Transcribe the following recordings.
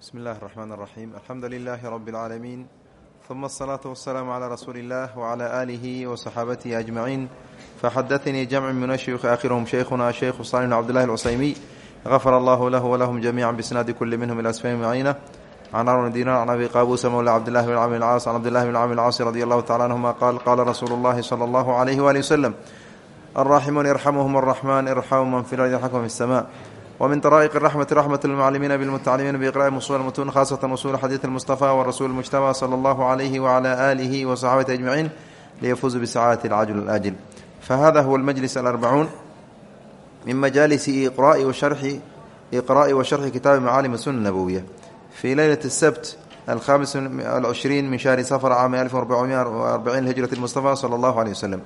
bsmi اllahi الرحmn الرaxيm alxamdu لilaahi rb اlcaalamiin ثuma الصlaaةu والsلاam عlى rasuuli اllah وعlى آlihi وصaxaabatihi أجmaciin faxadaثnii jamc min ashuyuخi akhirhm shaykhuna shaykhu salih bn cbdillahi اlcusaymiy غafar allahu lahu wlahum jamiica bisnaadi kuli minhm ilى asfami macina can arn dinar can abi qaabuusa mowla cabdillahi bn camr اlcaas can cabdillahi bn camr اlcaasi radi allahu tacala anhuma qaal qaala rasuulu اllahi slى اllahu عalayh wali wslm alraaximuun yarxamuhm الraxman irxamu man fi lard yarxamkum fi الsma wmin طrائq الرحmة رحmة المclimiina bالmتaclimiina بإqrاء usul mtun khاصة usul xadiiث المصطفى wrasuل المجتبى slى اllah عlyh وعlى آlih وصxaabati أجمعين liyfuzuu bsacاadة الcajل الآجل fahada huwa الmجلس الأربعuun min majalis إqrاءi وشharxi kitaabi macaalim الsuna النbوية fي leylaة السبت الhamiس العشhرين min شhهri sفر cاam أف وأربعين هجرة المصطفى slى اllah عليه وسلم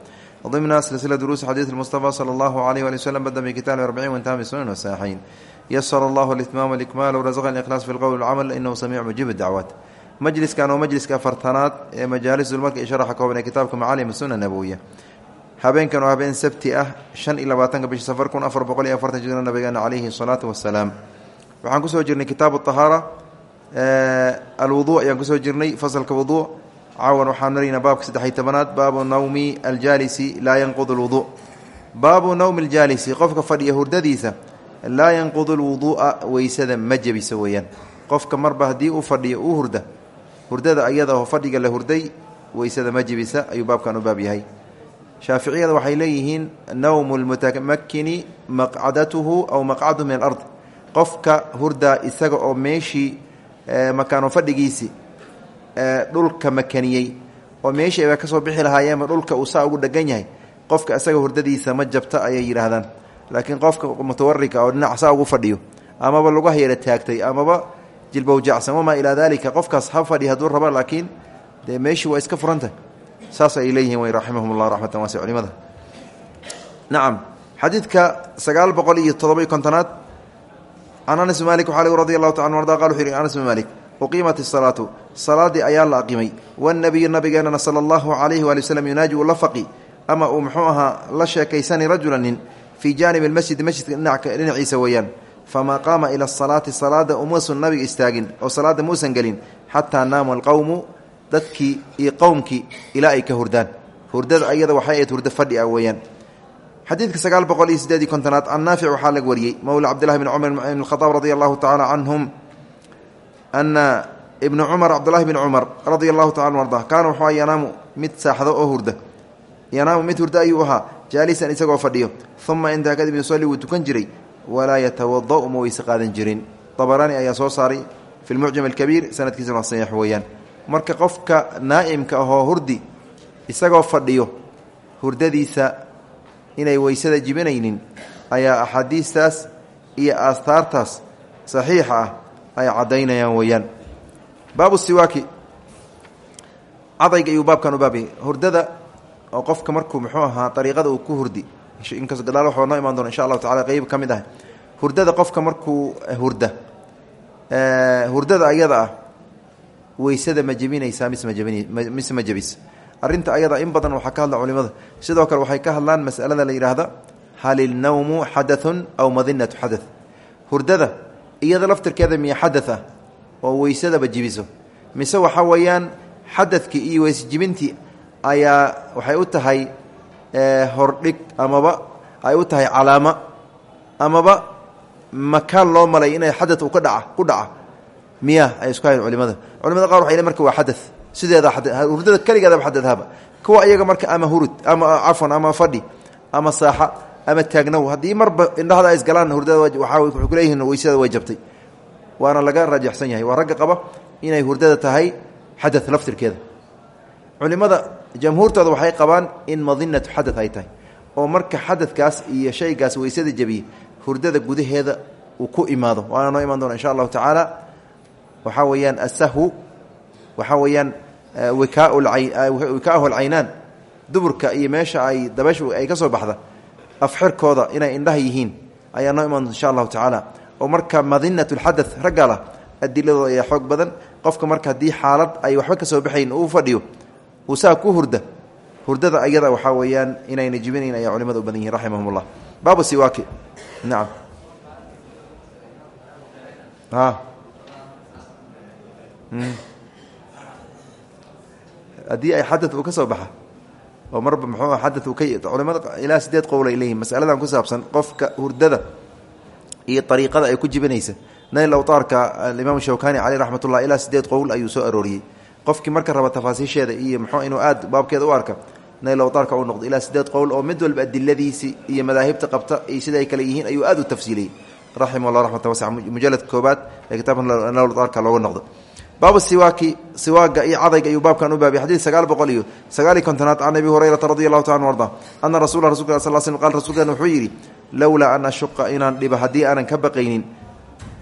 ضمن سلسلة دروس حديث المصطفى صلى الله عليه وآله وسلم بدأ بكتاب الأربعين وانتهى بالسنن والساحين يسر الله الإتمام والإكمال ورزقنا الإخلاص في القول والعمل إنه سميع مجيب الدعوات مجلس كان ومجلس كفرتنات مجالس ظلمات شرح كوبنا كتابكم معالم السنة النبوية habeenkan oo habeen sabti ah shan iyo labaatanka bishi safar kun afar boqol iyo afartan jira nabigeena calayhi salaatu wasalaam waxaan kusoo jirnay kitaabu tahaara alwudu ayaan kusoo jirnay fasalka wudu caawan waxaan maraynaa baabka saddexiy tobanaad. Baabu nawmi aljaalisi laa yanqudu lwudu baabu nawmi aljaalisi qofka fadhiya hurdadiisa laa yanqudu lwuduu'a weysada ma jebisa weeyaan. Qofka marba haddii uu fadhiyo uu hurda hurdada ayada oo fadhiga la hurday weysada ma jebisa ayuu baabkan u baab yahay. Shaaficiyada waxay leeyihiin nawmu lmutamakini maqcadatuhu aw maqcaduhu min alard. Qofka hurdaa isaga oo meeshii makaano fadhigiisi dhulka makaniyey oo meeshii ay ka soo bixi lahaayeenba dhulka uu saa ugu dhegan yahay. Qofka isaga hurdadiisa ma jabta ayay yidhaahdaan. Laakiin qofka mutawarika oo dhinac saa ugu fadhiyo amaba lagu hayara taagtay amaba jilbow jacsan wamaa ilaa daalika qofkaas ha fadhi hadduu raba laakiin dee meeshii waa iska furantah saas ay leeyihiin way raximahum llah raxmatan waasi culimada. Nacam xadiidka sagaal boqol iyo todoba iyo kontonaad. Can anas malik waxaa taala arda qal wuxu yihi anas bn malik uqiimat isalaatu salaadii ayaa la aqimay wanabiyu nabigeenana sala allahu calayhi waali waslem yunaaji uu la faqi ama uu muxuu ahaa la sheekaysani rajula nin fii jaanibi lmasjidi masjidka dhinaciisa weeyaan famaa qaama ila asalaati salaada umuusan nabiga istaagin oo salaada muusan gelin xataa naama alqowmu dadkii iyo qowmkii ilaa ay ka hurdaan hurdada ayada waxay ayd hurdo fadhi ah weeyaan xadiidka sagaal boqol iyo sideedii kontonaad can naafic waxaa laga wariyey mowla cabdillahi bn cumar ibn radi allahu tacaala canhum ana ibna cumar cabdulahi bn cumar radia allahu taala arda kaana wuxuu yanaamu mid saaxdo oo hurda yanaamu mid hurda ayuu ahaa jaalisan isagoo fadhiyo uma intaa kadib yusalli wuu tukan jiray walaa yatawada'u ma weyse qaadan jirin dabaraani ayaa soo saaray fi lmucjam alkabiir sanadkiisana saxiix weeyaan marka qofka naa'imka ahoo hurdi isagoo fadhiyo hurdadiisa inay weysada jibinaynin ayaa axaadiistaas iyo aastaartaas saxiixa ah ay caddaynayaan weeyaan. Baabu siwaaki. Cadayga ayuu baabkan u hurdada oo qofka markuu muxuu ahaa dariiqada uu ku hurdi. Inkas gadaal waxaa noo imaan doona insha allahu tacala qeyb ka mid ah. Hurdada qofka markuu hurda. Hurdada ayada ah weysada ma jebinaysaa mise majebin mise ma jebis. Ayada in badan waxaa ka hadla culimada. Sidoo kale waxay ka hadlaan masalada la yidhaahda hal ilnawmu xadathun aw madinatu xadath? Hurdada iyada laftirkeeda miya xadath ah oo weysadaba jibiso. Mise waxa weeyaan xadadkii iyo weysjibintii ayaa waxay u tahay hordhig amaba ay u tahay calaamo amaba makaan loo malay inay xadad u ka dhaca ku dhaca. Miya ay isku hayan culimada. Culimada qaar waxay le waa xadath sideeda hurdada keligeedaba xadadhaba kuwa iyaga marka ama hurud ama cafwan ama fadhi ama saaxa ama taagnow haddii marba indhahda ay isgalaan hurdada waaa wuxuu kuleeyihiin weysada way jabtay waana laga raajixsan yahay. Waa ragga qaba inay hurdada tahay xadath laftirkeeda. Culimada jamhuurtooda waxay qabaan in madinatu xadath ay tahay oo marka xadadkaas iyo shaygaas weysada jabiye hurdada gudaheeda uu ku imaado. Waana noo imaan doona insha allahu tacaala. Waxaa weeyaan asahwu waxaa weeyaan wikaahu alcaynaan duburka iyo meesha ay dabayshu ay ka soo baxda afxirkooda inay indhaha yihiin ayaa noo imaan insha allahu tacaala. Oo marka madinat lxadath raggala adiladooda ayaa xoog badan. Qofka marka haddii xaalad ay waxba ka soo baxayn uu fadhiyo uu saa ku hurda hurdada ayada waxaa weeyaan inayna jibinayn ayaa culimada u badan yihiin raximahum ullah baabu siwaaki. Nacam haddii ay xadad uu ka soo baxa oo marba muxuu xadad uu ka culimada ilaa sideed qowl ay leeyihiin masaladan ku saabsan qofka hurdada iyo ariiqada ay ku jibinaysa. Nail awtaarka alimaam shawkani caleyh raxmatullah ilaa sideed qowl ayuu soo arooriyey. Qofkii marka raba tafaasiisheeda iyo muxuu inuu aad baabkeeda u arka nail awtaarka uu noqdo ilaa sideed qowl oo mid walba adiladiisi iyo madaahibta qabta iyo sida ay kale yihiin ayuu aad u tafsiiliyey. Raximah llah raxmata wasica mujaladka koobaad ee kitaabka nail awtaarka looga noqdo baabu siwaaki siwaaga iyo cadayga ayuu baabkan u baabiyay xadiid sagaal boqol iyo sagaal iyo kontonaad can abi hurayrata radi allahu taala anu arda. Ana rasula rasulka sal sl qal rasuulkan wuxuu yidhi lowlaa an ashuqa inaan dhibo haddii aanan ka baqaynin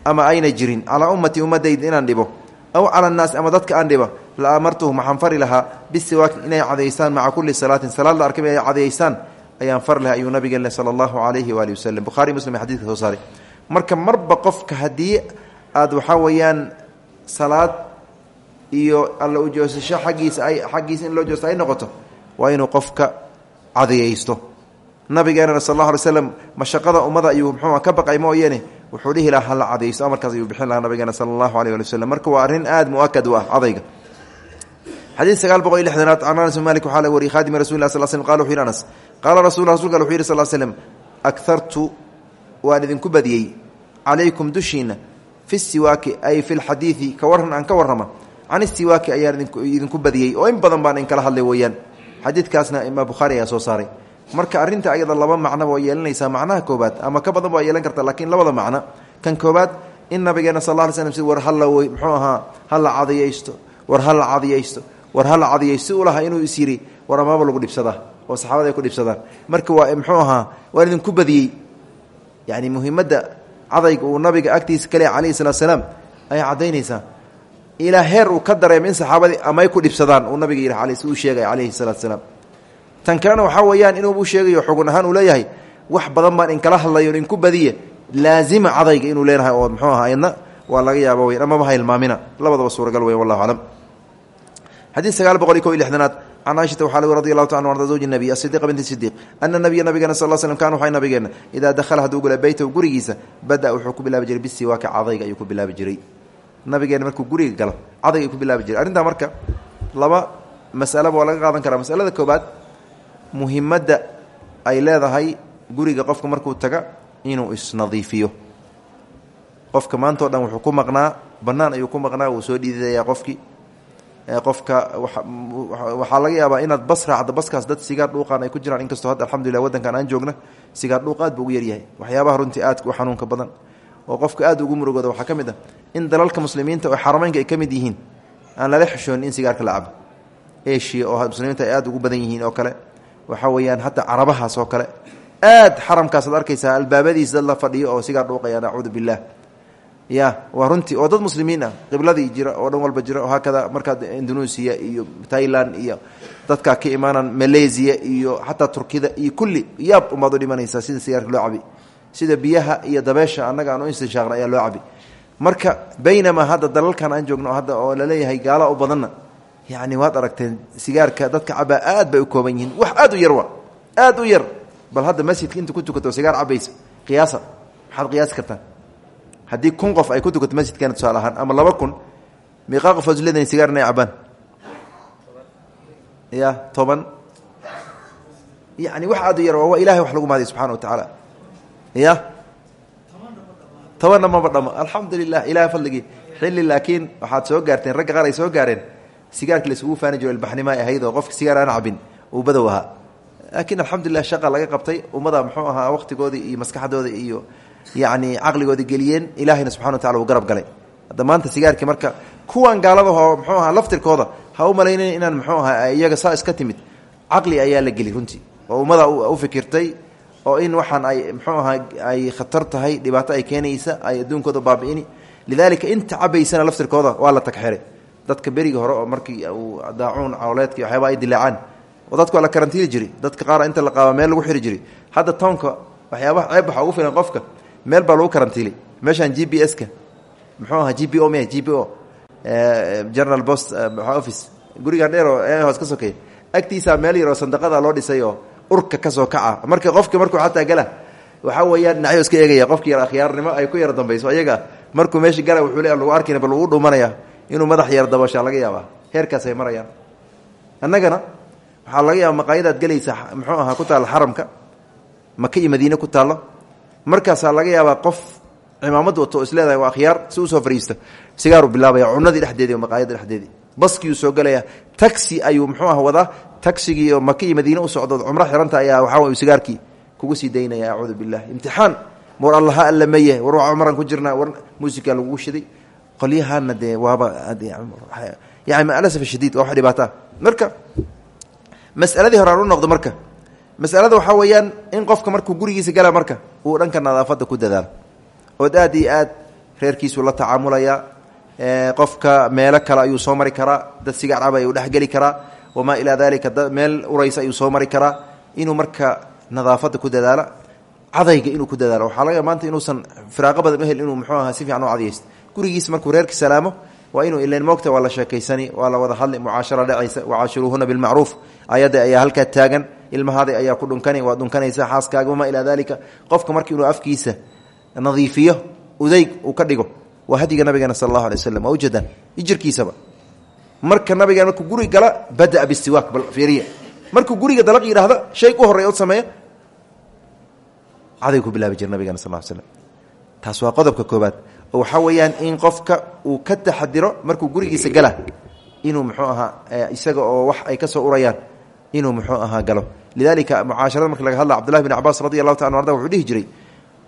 ama ayna jirin calaa ummatii ummadayda inaan dhibo aw cala annaasi ama dadka aan dhibo la amartuhum waxaan fari lahaa bisiwaaki inay cadayeystaan maca kulli salaatin salaad la arkay ay cadayeystaan ayaan fari lahaa ayuu nabigeen sala allahu calayhi waalihi waslem buhari muslim xadidka soo saaray. Marka marba qofka haddii aad waxaa salaad iyo alla ujoosasho xaggiisa ay xaggiisa in loo joosto ay noqoto waa inuu qofka cadayeysto nabigeenana sal alla alay slam mashaqada ummada ayuu muxuu ka baqay mooyeene wuxuu dhihi lahaa hala cadaysto. Amarkaas ayuu bixin lahaa nabigeena sala allahu aleyh ali waslem marka waa arrin aad muakad u ah cadayga. Xadiid boqol iyo lixdanaad can malik waxaa la wariyey khaadimi rasul lah sal slm qala wuxu yhi anas qaala rasul rasulka wuxu yidhi sal slem akartu waan idinku badiyey calaykum dushiina fi siwaaki ay fi lxadiidi ka waran aan ka warrama can istiwaaki ayaan idinku badiyey oo in badan baan inkala hadlay weeyaan. Xadiidkaasna imaam bukhaari ayaa soo saaray. Marka arrinta ayada laba macnoba waa yeelanaysaa macnaha koobaad ama ka badan waa yeelan karta laakiin labada macno. Kan koobaad in nabigeena sal la slm si war halla wey muxuu ahaa hala cadiyaysto war hala cadiyaysto war hala cadiyaysto u lahaa inuu is yidhi war amaaba lagu dhibsadaa oo saxaabada ay ku cadayga uu nabiga agtiisa kale calayhi salaatu salaam ayay caddaynaysaa. Ilaa heer uu ka dareema in saxaabadii amay ku dhibsadaan uu nabiga yidhi si uu sheegay calayhi salaatu salaam tan kalena waxaa weeyaan inuu u sheegayo xugun ahaan uu leeyahay wax badan baan inkala hadlayo inku badiye laazima cadayga inuu leenahay oo muxuu aha ayadna waa laga yaaba weyn amaba ha hilmaamina labadaba suuragal weyn wallahu aclam. Xadiid sagaal boqol iyo can caaishata waxaa lg radi allahu ta an arda zawji nabiy asidiqa binti sidiiq ana nabiya nabigeena sal slm kan waxay nabigeena idaa dakhala hadduu gula beytahu gurigiisa bada wuxuu ku bilaabi jiray bisiwaaka cadayga ayuu ku bilaabi jiray nabigeena markuu guriga galo cadayga ayuu ku bilaabi jiray arrintaa marka laba masalaba waa laga qaadan karaa masalada koobaad muhimadda ay leedahay guriga qofka markuu taga inuu isnadiifiyo qofka maanta o dhan wuxuu ku maqnaa bannaan ayuu ku maqnaa wuu soo dhiidayaa qofkii qofka waxaa laga yaabaa inaad bas raacdo baskaas dad sigaar dhuuqaan ay ku jiraan. Inkastoo hadda alxamdulilah waddankan aan joogna sigaar dhuuq aad buu ugu yaryahay. Waxyaabaha runtii aadka u xanuunka badan. Oo qofka aad ugu murugooda waxaa ka mid ah in dalalka muslimiinta oo xarameynka ay ka mid yihiin aan lala xishoonin in sigaarka la cabo eshiya oo muslimiinta ay aad ugu badan yihiin oo kale. Waxaa weeyaan hadda carabahaas oo kale. Aad xaramkaasaad arkaysaa albaabadiisa dad la fadhiyo oo sigaar dhuuqayaan acuudu billaah ya waa runtii oo dad muslimiin ah. Qibladii jira oo dhan walba jira oo haakada markaad indonesia iyo thailand iyo dadkaa ka imaanaan malaysia iyo xataa turkida iyo kulli yaab umaad u dhimanaysaa sida sigaarka loo cabi. Sida biyaha iyo dabeesha annaga aan u istinshaaqna ayaa loo cabi. Marka baynamaa hadda dalalkan aan joogno hadda oo la leeyahay gaala u badanna yacni waad aragteen sigaarka dadka cabaa aad bay u kooban yihiin. Wax aad u yar wa aad u yar. Bal hadda masjidka inta ku tukato sigaar cabaysa qiyaasa maxaad qiyaasi kartaan haddii kun qof ay ku tukato masjidkeena tusaale ahaan ama laba kun miiqaa qof leedahin sigaar inay cabaan ya toban. Yani wax aad u yar waa ilahay wax lagu mahadiy subxana wa tacaala. Ya tobanna maba dhamo. Alxamdu lilah ilahay xilli laakiin waxaad soo gaarteen ragga qaar ay soo gaareen sigaarka laisugu faani jiro ilbaxnimo ay ahayd oo qofka sigaar aan cabin uu badow laakiin alxamdulilah shaqa laga qabtay ummada muxuu ahaa waqtigoodii iyo maskaxdooda iyo yacni caqligooda geliyeen ilaahayna subxana wa tacala uu garab galay. Hadda maanta sigaarkii marka kuwan gaaladaho muxuu ahaa laftirkooda ha u malaynayn inaan muxuu ahaa iyaga saa iska timid. Caqli ayaa la geli runtii. Oo ummada u fikirtay oo in waxaan ay muxuu ahaa ay khatar tahay dhibaato ay keenaysa ay adduunkooda baabi'ini. Lidaalika inta cabaysana laftirkooda waa la tagxiray dadka berigi hore oo markii uu daacuun cawleedka iyo ay dilaacaan oo la karantiili jiray. Dadka qaar inta la qaaba meel lagu xiri jiray. Hadda townka waxyaabaha ceeb waxaa ugu filan qofka meel baa lagu karantiilay meeshaan g b s ka. Muxuu ahaa g b o m g b o. General post office. Gurigan dheer oo hoos ka sokeeya agtiisaa meel yar oo sandaqada loo dhisay oo urka ka soo kaca. Marka qofki markuu xataa gala waxaa weeyaan dhinacyo iska eegaya. Qofki yar akhyaarnimo ay ku yara dambayso. Ayaga markuu meesha gala wuxuu le lagu arkayna bal lagu dhumanaya inuu madax yar dabashaa laga yaabaa. Heerkaasay marayaan. Annagana waxaa laga yaaba maqaayadaad gelaysa muxuu ahaa ku taalla xaramka. Maka iyo madiine ku taallo markaasaa laga yaabaa qof cimaamad wato isleedahay waa akhyaar si u soo fariista. Sigaaru bilaabaya cunadii dhexdeedii maqaayada dhexdeedii. Baskiuu soo gelaya taxi ayuu muxuu ah wadaa taxigii oo maka iyo madiine u socdood cumro xiranta ayaa waxaa way sigaarkii kugu sii daynaya acuudu billah imtixaan war allaha alla meye war waa cumran ku jirnaa war muusikaa lagugu shiday. Qolyahana dee waaba yani maalasaf shadiid waa wax marka masaladii hore aan noqdo marka masalada waxaa weeyaan in qofka markuu gurigiisa gala marka uu dhanka nadaafadda ku dadaalo ood aad iyo aad reerkiisu la tacaamulaya qofka meelo kale ayuu soo mari karaa dad sigaar caba ayuu dhexgeli karaa wamaa ilaa dalika meel uraysa ayuu soo mari karaa inuu marka nadaafadda ku dadaalo cadayga inuu ku dadaalo. Waxaa laga maanta inuusan firaaqo badan u inuu muxuu aha si fiican u cadaysto gurigiisa markuu reerka salaamo waa inuu ilan moogta waa sheekaysani waa wada hadli mucaashara dhacaysa wacaashiruuhuna bilmacruuf ayadda ayaa halkaa taagan ilmahaada ayaa ku dhunkani waa dhunkanaysa xaaskaaga wamaa ilaa dalika qofka marka inuu afkiisa nadiifiyo udayg uu ka dhigo waa hadiga nabigeena sal allahu alay waslam waa marka nabigeena markuu guri gala badaa bistiwaak bal fiiriya. Markuu guriga dalaq yidhaahda shay u horreeya od sameeya ku bilaabi jira nabigeena sal slam taas waa qodobka koobaad oo waxaa weeyaan in qofka uu ka taxadiro markuu gurigiisa gala inuu muxuu ahaa isaga oo wax ay ka soo urayaan inuu muxuu ahaa galo. Lidalika mucaasharada marka laga hadla cbdullahi bn cabaas radi allahu ta an arda wuxuu dhihi jiray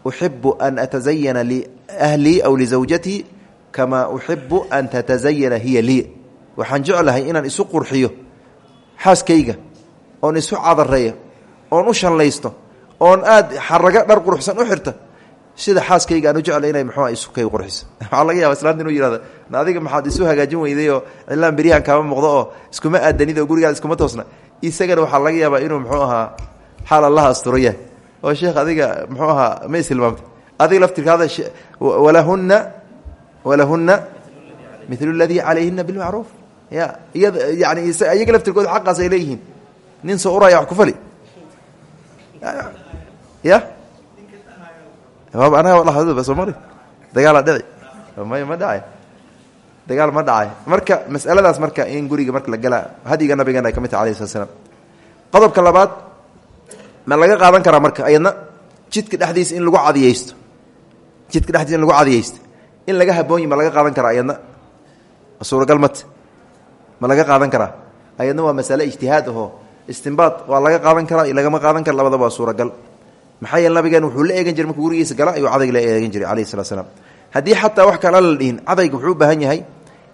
uxibu an atazayana liahlii aw lizawjatii kamaa uxibu an tatazayana hiya lii waxaan jeclahay inaan isu qurxiyo xaaskayga oon isu cadareeyo oon u shanlaysto oon aad xarago dhar quruxsan u xirta sida xaaskayga aan u jeclay inay muxua isukay qurxiso. Waxaa laga yaba islaanta inuu yihahdo na adiga maxaad isu hagaajin weyday oo cilaan beryahan kaama muuqdo oo iskuma aadanid oo iskuma toosna isagana waxaa laga yaabaa inuu muxuu ahaa xaal allaha oo sheekh adiga muxuu ahaa ma isilmaamta adiga laftirkaada walahunna walahunna milu ladii calayhina bilmacruuf. Ya iyad yani iyaga laftirkooda xaqaas ay leeyihiin. Nin soo uraya ku fali. Ya anaga soo mari? Dagaala dhici. May ma dhacay dagaal ma dhacay marka masaladaas marka in guriga marka la gala hadiga nabigeena ay ka mid tahay alayh slat ma laga qaadan karaa marka ayadna jidka dhexdiisa in lagu cadiyeysto. Jidka dhexdiisa lagu cadiyeysto. In laga haboonyi ma laga qaadan karaa ayadna. Suuragal mat ma laga qaadan karaa. Ayadna waa masale ijtihaad ahoo istimbaad laga qaadan karaa lagama qaadan kara labadaba waa suuragal. Maxaa yeele wuxuu la eegan jiray markuu gurigiisa gala ayuu cadayga la eegan jiray alayhi salatu slam haddii wax kale la dhihin cadayga wuxuu baahan yahay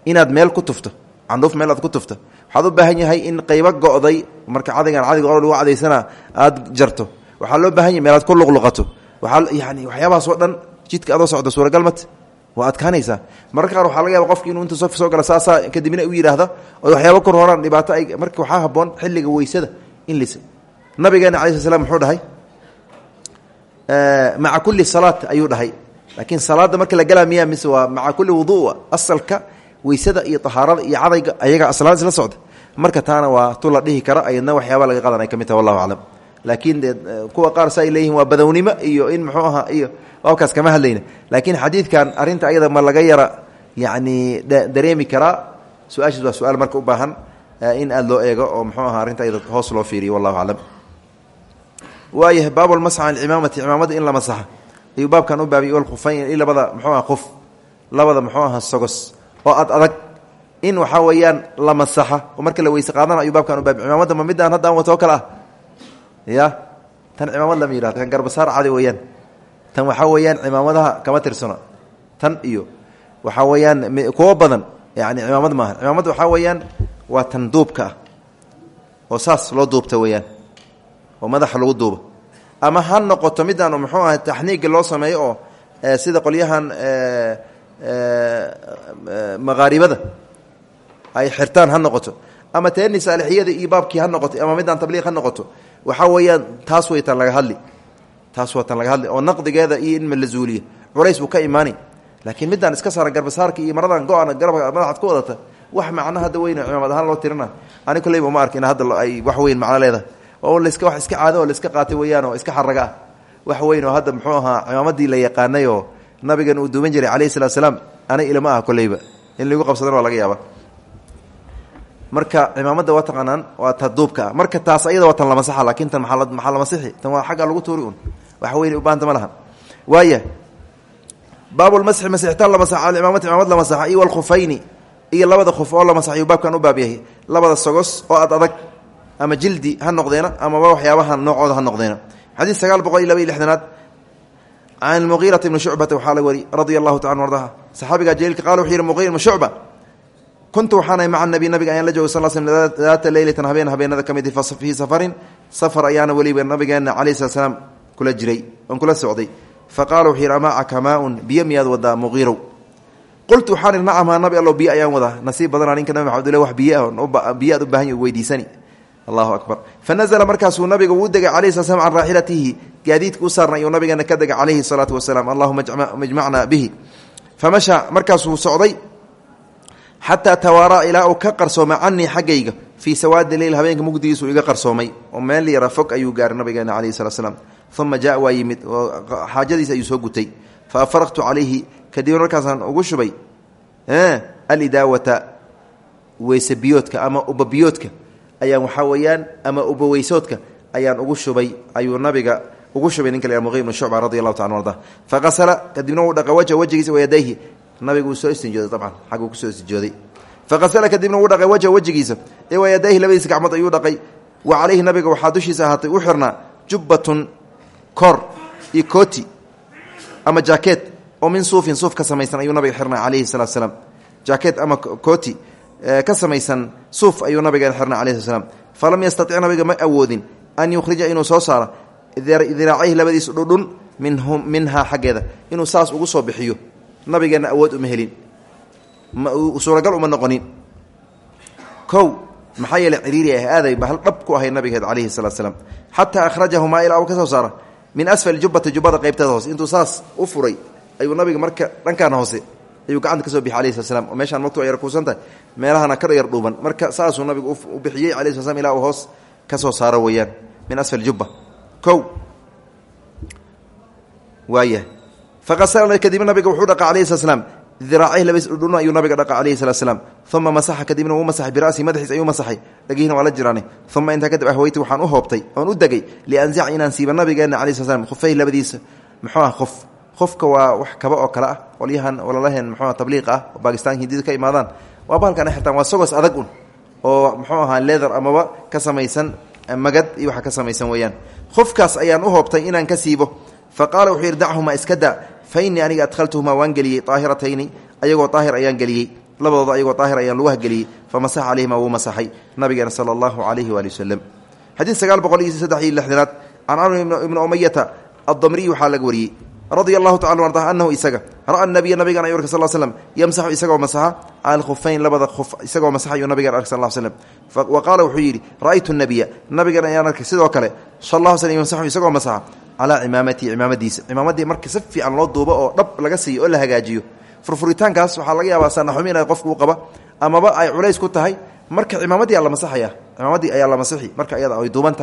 inaad meel ku tufto candhuuf meel aad ku tufto waxaad u baahan yahay in qaybo go'day marka cadaygan cadayga o lagu cadaysana aad jarto. Waxaa loo baahan yahay meelaad ku luqluqato. Waaa yani waxyaabahaas oo dhan jidka adoo socda suuragal mat waa adkaanaysaa. Mararka qaar waxaa laga yaaba qofki inta soo gala saasaa kadibna u yidhaahda oo waxyaaba kor horaan dhibaato ay marka waxaa haboon xilliga weysada in lis nabigeena alai sl slam dhahay maca kuli salaat ayuu dhahay. Laakiin salaada marka la miya mise waa maca kuli wudu asalka weysada iyo ahaarada iyo cadayga ayaga aslaan isla socda. Marka taana waa tu la dhihi kara ayadna waxyaaba laga qadanay ka mid taha wallahu aclam. Laakiin de kuwa qaar sa ay leeyihiin waa badownimo iyo in muxuu ahaa iyo waabkaas kama hadlayna. Laakiin xadiidkan arrinta ayada ma laga yara yani dareemi karaa su'aashaas waa su'aal marka u baahan in aada loo eego oo muxuu aha arrinta ayada hoos loo fiiriyo wallahu aclam. Waayahay baab lmasx can cimaamati cimaamada in la masaxa. Ayuu baabkan u baabiy wlkhufayn i labada muxuu aha qof labada muxuu aha sogos oo ad adag in waxaa weeyaan la masaxa. Marka la weyse qaadana ayuu baabkan u baabiy cimaamada ma midaan hadda aan wato oo kale ah? Ya? Tan cimaamad lama yihahdo kan garbasaar cadi weeyaan. Tan waxaa weeyaan cimaamadaha kama tirsano. Tan iyo waxaa weeyaan kuwo badan. Yani cimaamad maaha. Cimaamad waxaa weeyaan waa tan duubka ah. Oo saas loo duubta weeyaan. Oo madaxa lagu duubo. Ama ha noqoto midaan muxuu aha taxniiga loo sameeyo oo sida qolyahan maqaaribada ay xirtaan ha noqoto. Ama teeni saalixiyada iyo baabkii noqoto ama midaan tabliiq ha noqoto waxaa weeyaan taas way tan laga hadli. Taas waa tan laga hadli. Oo naqdigeeda iyo in la zuuliyo. Culays buu ka imaani laakiin midaan iska saaran garbasaarka iyo maradan go-an garba madaxaad ku wadata wax macno hadda weyn cimaamad loo tirina. Ani kolleyba ma arkin hadda ay wax weyn macno leedahay. Oo laska wax iska caado oo laiska qaatay weeyaan oo iska xaraga wax weyn oo hadda muxuu ahaa cimaamadii la yaqaanay oo nabigan uu duuban jiray calayhi salatu salaam ana ilama ah kolleyba in lagu qabsadana waa laga yaaba marka cimaamada waa taqaanaan waa ta duubka ah marka taas ayada waa tan la masaxa laakin tan maaa maxaa la masixi? Tan waa xagga lagu tuuri un wax weyn ubaahanta ma laha waaya baabulmasxi masixitaan la masaxa alimaamati imaamad la masaxa iyo walkhufayni iyo labada khuf oo la masaxayu baabkan u baab yahay. Labada sogos oo ad adag ama jildi ha noqdeena amaba waxyaabaha noocooda ha noqdeena. Xadiis sagaal boqol iyo laba iyo lixdanaad can mugiirata ibni shucbata waxaa la wari radia taala ardaha saxaabiga jaliilka qala wuxuu yihi muqir ibni shucba kuntu waxaanay maca nabi nabiga ayaan la jooga sal slm daata leylatan habeen habeenada ka mid fii safarin safar ayaana weliba nabigeena calayh slat slaam kula jiray oon kula socday fa qaala wuxuu yidhi amacaka maaun biyo miyaad wadaa qultu waxaan ihi nacam haa nabi allow biyo ayaan nasiib badanaa ninka nabi maxamed wax biyo biyo aad u baahan y weydiisani allahu akbar fa nazla markaasuu nabiga uu degay calayhi sala slam can gaadiidka u saarna ayuu nabigeena ka degay calayhi salaatu wasalaam. Allahuma ijmacna bihi. Famasha markaasuu socday. Xataa tawaaraa ilaa uu ka qarsoomay canii xaggayga. Fii sawaadi leyl habeenka mugdigiisuu iga qarsoomay. Oo meel yara fog ayuu gaaray nabigeena calayhi salat slam uma jaa waa yimid oo xaajadiisa ayuu soo gutay. Fa afaraqtu calayhi kadibna markaasaan ugu shubay alidaawata weyse biyoodka ama ubabiyoodka ayaan waxaa weeyaan ama ubaweysoodka ayaan ugu shubay ayuu nabiga ugu shubay ninka la muqir ibnu shucba radi allahu taala arda faqasala kadibna uu dhaqa wajha wajigiisa wayadayhi nabigu soo istinjooday dabcan xagguu ku soo istinjooday. Faqasala kadibna uu dhaqay wajha wajigiisa ee wayadayhi labadiisa gacmood ayuu dhaqay. Wa calayhi nabiga waxaa dushiisa u xirnaa jubbatun kor iyo ama jaakeet oo min suufin suuf ka samaysan ayuu nabiga xirnaa calayhi salatu slaam jaakeet ama kooti ka samaysan suuf ayuu nabiga xirnaa alayhi slat falam yastatic nabiga ma awoodin an yukhrija inuu soo diraacayhi labadiisa dhudhun minhum minhaa xaggeeda. Inuu saas ugu soo bixiyo nabigeenna awood uma helin. Suuragal uma noqonin. Kow maxaa yeele ciriiri ah aaday bahal dhab ahay nabigeed calayhi salatu slaam xataa akhrajahumaa ilaa uu ka min asfali jubbati jubbada qaybteeda hoose. Intuu saas u furay ayuu nabiga marka dhankaan hoose ayuu gacanta ka soo bixi alayhi slam oo meeshaan magtu yar kuusantahay meelahana ka yar dhuuban. Marka saasuu nabigu u bixiyey alayhi slat slam ilaa hoos ka soo saaro min asfali jubba kow. Waaya faqasala kadibna nabiga wuxuu dhaqa alayhi slat slam diraacayhi labadiis dhudhun ayuu nabiga dhaqa alayhi salatu slam uma masaxa kadibna wuu masaxay bira'sihi madaxiis ayuu masaxay. Dhagihiina waa la jiraanay. Uma intaa kadib ahweyti waxaan u hoobtay oon u degay lianzica inaan siiba nabigeena alayh slat slam khufayhi labadiisa muxuu ah qof qofka waa wax kaba oo kale ah qolyahan walalaheen muxuu tabliiq ah oo bakistan hindida ka imaadaan. Waa bahalkan xirtaan waa sogos adag oo muxuu ahaa amaba ka samaysan magad iyo waxa ka samaysan qofkaas ayaan u hoobtay inaan ka siibo. Fa qaala wuxuu yidhi dachumaa iska daa fa innii aniga adkhaltuhumaa waan geliyey aahiratayni ayagoo daahir ayaan geliyey labadooda ayagoo daahir ayaan lugaha geliyey fa masaxa calayhima wuu masaxay nabigeena sala allahu calayhi waali wasalam xadiid sagaal boqol iyo saddex iyo lixdanaad can camr ibni umayata addamriy waxaa laga wariyey radia allahu tacala arda anahu isaga. Ra'a nabiya nabigan ayuu arka sal slm yamsaxu isagoo masaxa cala alkhufayn labada khuf isagoo masaxa ayuu nabigan arka sal slm wa qaala wuxuu yidhi ra'aytu nabiya nabigan ayaan arkay sidoo kale sal lla slm yamsaxu isagoo masaxa calaa cimaamatihi cimaamadiisa cimaamaddii marka si fiican loo duubo oo dhab laga siiyo oo la hagaajiyo. Furfuritaankaas waxaa laga yaabaa sanaxumi inay qofku u qaba amaba ay culays ku tahay marka cimaamaddii aa la masaxaya. Cimaamaddii ayaa la masixi marka iyada ay duuban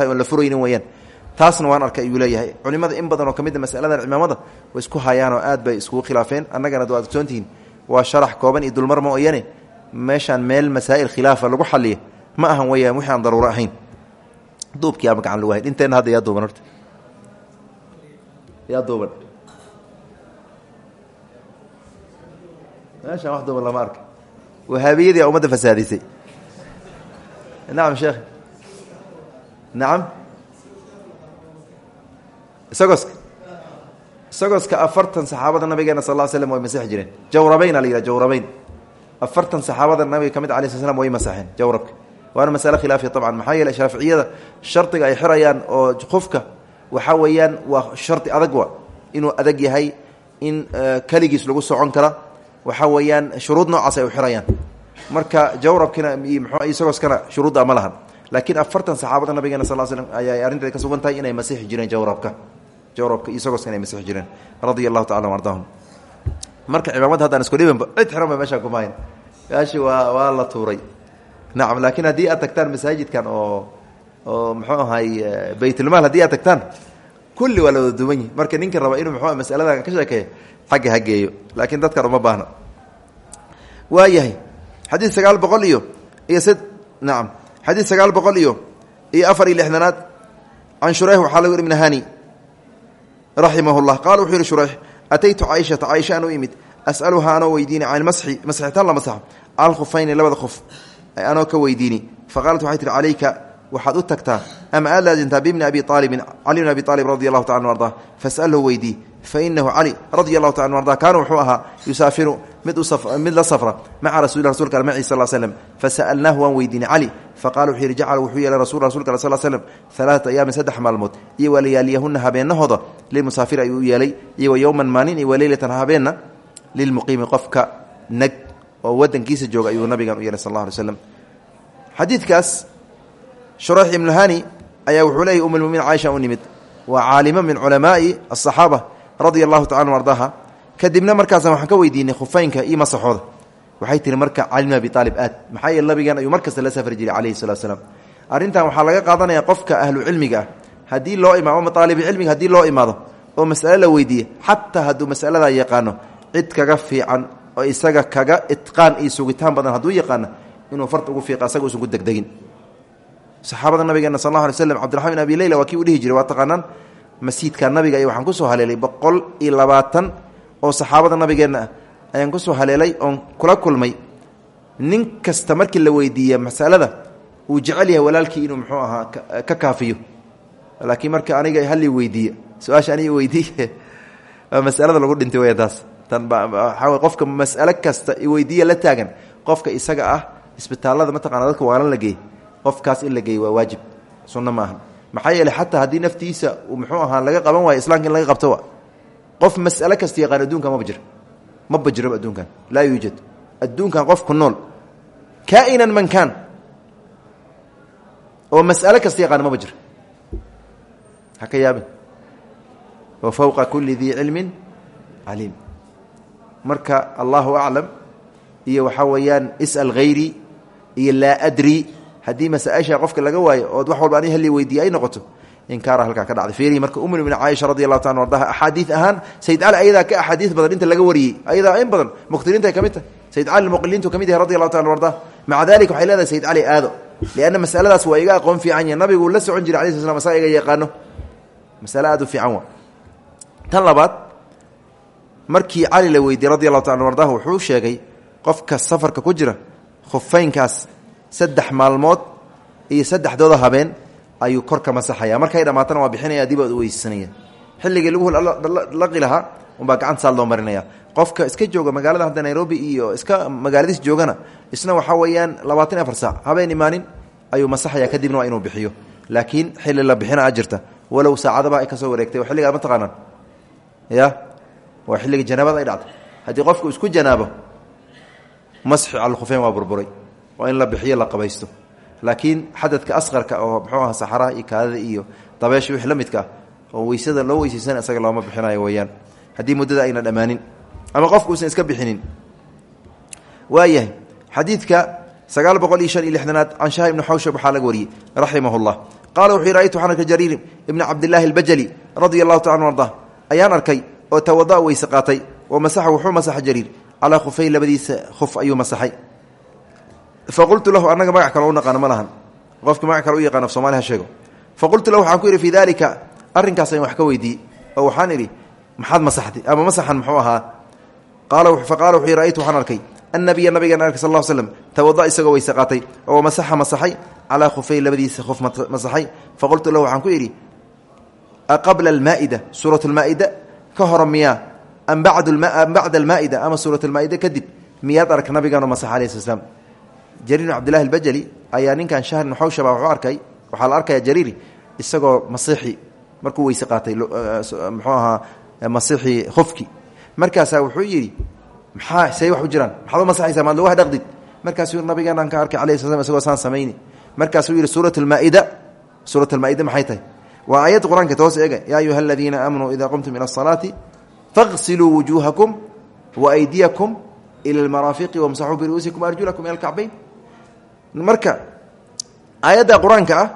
taasna waan arkay ayuu leeyahay. Culimada in badan oo ka mid a masaladan cimaamada way isku hayaanoo aad bay iskugu khilaafeen. Annagana ad adsoontihiin waa sharax kooban iyo dulmar mooyane meeshaan meel masaa'il khilaafa lagu xaliya ma ahan weyaan wixi aan daruuro ahayn. Duubkii ama gacan lagu hay inteenna hadda yaa duuban horta. Yaa duuban. Meeshaan wax duuban lama arka wahaabiyadii aa fasaadisay. Nacam sheekh nacam isagoska isagoska afartan saxaabada nabigeena sal slm way masixi jireen. Jawrabayn a la jawrabayn. Afartan saxaabada nabiga ka mid alay sl slam way masaxeen jawrabka. Waana masale khilaafiya tabcan. Maxaa yeele shaaficiyada shardiga ay xirayaan oo qofka waxaa weeyaan waa shardi adag wa inuu adag yahay in keligiis lagu socon kara waxaa weeyaan shuruud noocaas ay u xirayaan. Marka jawrabkina iyo mxu isagoskana shuruudda ma lahan. Laakiin afartan saxaabada nabigeena sal slm ayay arrinteed ka sugan tahay inay masixi jireen jawrabka jawrabka iyo isagoska inay masixi jireen radia allahu tacala marka cimaamada haddaan isku dhibanba cid xiran ba meeshaan kuma hayn waa waa la tuuray. Nacam laakiin haddii aad tagtaan masaajidkan oo oo muxuu ahay baytulmaal haddii aad tagtaan kulli waa la marka ninka raba inuu muxuu masaladan ka sheekeeyo xagga ha geeyo laakiin dadkan uma baahna. Waa yahay xadiid sagaal boqol iyo iyo s nacam xadiid sagaal boqol iyo iyo afar iyo lixdanaad can shurayx waxaa lagu hani raximah llah qaala wuxuu yihi shurayx ataytu caaishata caaisha aan u imid as'aluhaa anoo weydiini can masxi masxitaan la masaxo. Alkhufayni labada qof anoo ka weydiini. Faqaalat waxay tihi calayka waxaad u tagtaa ama aad laazimtaa bibni abi aalibin cali bn abi aalib radi allahu taala an arda? Fasalhu weydii fainahu cali radi allahu taala arda kaana wuxuu ahaa yusaafiru mid la safra maca rasuli rasulka al maci sal slm fasa'alnaahu waan weydiinay cali faqala wuxuu yidhi jacala wuxuu yeelay rasul rasulka sal slm alaaata ayaamin saddex maalmood iyo walayaaliyahuna habeenahooda lilmusaafir ayuu u yeelay iyo wa yowman maalin iyo waleylatan habeenna lilmuqiimi qofka nag oo wadankiisa jooga ayuu nabigan u yeelay sal alla alay slam xadiidkaas shurayx ibnu hani ayaa wuxuu leeyay um lmuminiin caaisha u nimid waa caalimo min culamaai asaxaaba radia allahu tacala an ardaha kadibna markaasa waxaan ka weydiinay khufeynka iyo masaxooda waxay tihi marka cali bn abi aalib aad maxaa yeele nabigan la safri jiray calayhi salatu salaam arrintan waxaa laga qaadanaya qofka ahlu cilmiga ah. Haddii loo imaado ama aalibi cilmiga haddii loo imaado oo mas'ale la weydiiye xataa hadduu yaqaano cid kaga fiican oo isaga kaga itqaan iyo sugitaan badan hadduu yaqaano inuu fard ugu fiiqa asaga usan ku degdegin. Saxaabada nabigeena sal alla alay slam bin abi leyla waa u dhihi jiray waa taqaanaan masjidka nabiga ay waxaan ku soo haleelay boqol iyo labaatan oo saxaabada nabigeenna ah ayaan ku soo haleelay oon kula kulmay. Nin kasta markii la weydiiya masalada uu jecel yahay walaalkii inuu muxuu ahaa ka kaafiyo. Laakiin marka aniga halli weydiiye su'aasha aniga weydiiye masalada lagu dhintay wey tan qofka mas'alo kasta weydiiya la taagan qofka isaga ah isbitaalada mataqana dadka waalan la qofkaas in la waa waajib. Sunno maaha maxaa yeeley xataa haddii naftiisa muxuu ahaa laga qaban waayo islamka in laga qabto qof mas'alo kasta yaqaan adduunkan maba jiro maba jiraba adduunkan laa yuujad adduunkan qofku nool kaa'inan man kaan oo mas'alo kasta yaqaana maba jiro ha ka wa fowqa kulli dii cilmin caliim marka allahu aclam iyo waxaa weeyaan is'al hayri iyo laa adri haddii masaaisha qofka laga waayo ood wax walba ani halli weydiiye noqoto inkaara halkaa ka dhacday. Fiirihi marka ummu min caaisha radi taala ardaha axaadiid ahaan sayid cali ayadaa ka axaadiid badan inta laga wariyey. Ayadaa in badan muqtiriinta ay ka mid tahay. Sayid cali taala ardah maca dalika waxay leedahay sayid cali aado lianna masaladaas waa iga aqoon fiican yahe nabiguu la socon jiray alai sl iga yaqaano. Masale aad u fiican markii cali la weydiiyey radi taala ardah wuxuu sheegay qofka safarka ku jira khufeynkaas saddex maalmood iyo saddexdooda habeen ayuu korka masaxaya markay dhammaatana waa bixinaya dib u weysanaya. Xilligii lagu laqi lahaa unbaa gacanta saal loo marinaya. Qofka iska jooga magaalada hadda nairobi iyo iska magaaladiis joogana isna waxaa weeyaan labaatan saac habeen imaanin ayuu masaxaya kadibna waa inuu bixiyo. Laakiin xilli la bixina a jirta. Saacadaba ay ka soo wareegtay. Oo xilligaa ma taqaanaan? Ya? Waa xilliga janaabada ay dhacday. Haddii qofku isku janaabo masxi calkhufeyn waa burburay waa in la bixiyo la qabaysto. Laakiin xadadka asqarka oo muxuu aha saxaraha iyo kaadada iyo dabeesha wix la ah oo weysada loo weysaysan isaga looma bixinayo weyaan haddii muddada ayna dhammaanin ama qofku uusan iska bixinin. Waayahay xadiidka sagaal boqol iyo shaha ibni xawshab waxaa laga wariyey raximah llah qaala wuxuu ra'aytu waxaan arkay jariir ibni cabdillaahi taala anu arda ayaan arkay oo tawada weyse qaatay oo masaxa wuxuu masaxa jariir. Calaa khufay labadiisa khuf ayuu masaxay faqultu lahu anaga magac kale u naqaano ma lahan. Qofki magac kale u yaqaan af somali ha sheego. Faqultu lahu waxaan ku idhi fii daalika arrinkaas ayn wax ka weydiiyey. Oo waxaan idhi maxaad masaxtay ama masaxan muxuu ahaa? Faqala wuxuu ra'aytu waxaan arkay annabiya nabigeena arkay sal l slm tawada isagoo weyse qaatay oo masaxa masaxay calaa khufay labadiisa khuf masaxay. Faqultu lahu waxaan ku idhi aqabla almaa'ida suurat lmaa'ida ka hora miyaa am bacda almaa'ida ama suurat almaa'ida kadib miyaad slam jariir cabdillahi albajali ayaa ninkan shahr ibnu xawshaba wuxuu arkay waxaa la arkaya jariiri isagoo masiixi markuu weyse qaatay muxuu ahaa masiixi khofki markaasaa wuxuu yidhi maxaa say wax u jiraan? Maxaad u masaxaysaa? Maad lugaha dhaqdid markaasuu nabigeenaan ka arkay alayh sla slam isagoo saan samayni. Markaasuu yidhi suurat almaa'ida suurat almaa'ida maxay tahay? Waa aayadda qur'aanka toos eega. Yaa ayuha aladiina aamanuu idaa qumtum ila asalaati faqsiluu wujuuhakum wa aydiyakum ila almaraafiqi wamsaxuu biru'uusikum arjulakum ila alkacbayn marka aayadda qur'aanka ah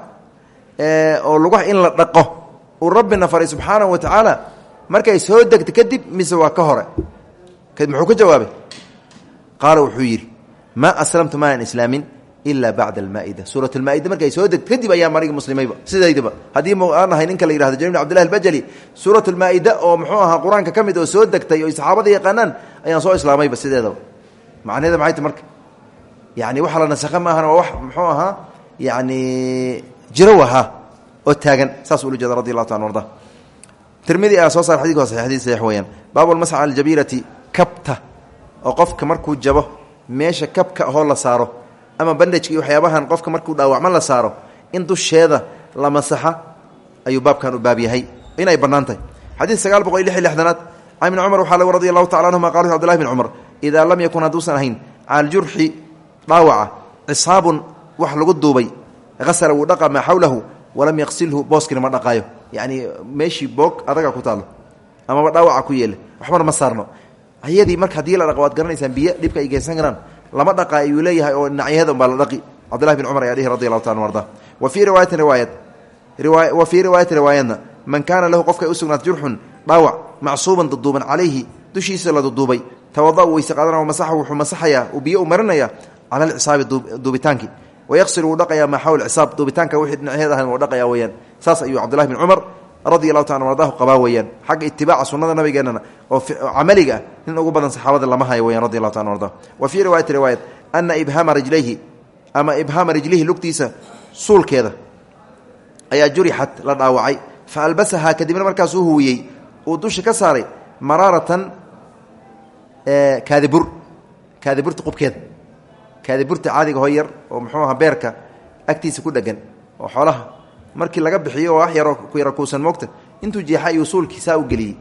oo lugaha in la dhaqo uu rabbina faray subxaanahu wa tacaala markay soo degto kadib mise waa ka hore? Muxuu ka jawaabay? Qaala wuxuu yidhi maa aslamtu maanan islaamin ilaa bacda almaa'ida. Suurat almaa'ida markay soo deg kadib ayaan marigi muslimayba sidaydaba. Haddii aan ahay ninka la yihahdo jami bn abdillahi albajali suurat almaa'ida oo muxuu ahaa qur'aanka oo soo degtay oo saxaabada yaqaanaan ayaan soo islaamayba sideedaba. Macnaheeda maxay ta marka yani waxa la nasakha maahan waa wax muxuu ahaa yani jirow ahaa oo taagan saas ula jeeda radi allahu taala arda tirmidi a soo saar xadidka waa saxi xadid saxiix weeyaan. Baabu lmasx cala aljabiirati kabta oo qofka markuu jabo meesha kabka ahoo la saaro ama bandhajka iyo waxyaabahan qofka markuu dhaawacma la saaro in dusheeda la masaxa ayuu baabkan u baab yahay. Inay bannaan tahay xadiid sagaal boqol iyo lix iyo lixdanaad can ibni cumar waxaa lagu radi allahu tacala dhaawaca cisaabun wax lagu duubay hasala wuu dhaqa maa xawlahu walam yaqsilhu booskina ma dhaqaayo. Yacni meeshii boog adaga ku taalo. Amaba dhaawaca ku yeela waxbana ma saarno. Ayadii marka haddii la dhaqo waad garanaysaan biyo ay geysan karaan. Lama dhaqa ayuu leeyahay oo dhinacyaheda unbaa la dhaqi. Cabdullahi bin cumar ayaa dhihi taala arda. Wa fii riwaayatin riwaayad wa fii riwaayati riwaayadna man kaana lahu qofka u sugnaat jurxun dhaawac macsuuban duduuban calayhi dushiisa la duduubay tawada u weyse qaadana masaxa wuxuu masaxayaa uu biyo u cala alcisaabi duubitaankii wayaqsil wuu dhaqayaa maa xawl cisaab duubitaanka wixii dhinaceed ahan wuu dhaqayaa weeyaan. Saas ayuu cabdullahi bin cumar radi allahu taala ardahu qabaa weeyaan. Xagga itibaaca sunnada nabigeennana oo camaliga ah nin ugu badan saxaabada lama hayo weyan radi allahu taala ardah wa fii riwaayati riwaayat ana ibhaama rijlayhi ama ibhaama rijlihi lugtiisa suulkeeda ayaa jurixat la dhaawacay. Fa albasahaa kadibna markaasuu huwiyey uu dusha ka saaray maraaratan kaadibur kaadiburta caadiga hoo yar oo muxuu aha beerka agtiisa ku dhegan oo xoolaha markii laga bixiyo oo wax yaroo ku yara kuusan moogta intuu jeexa ayuu suulkii saa u geliyey.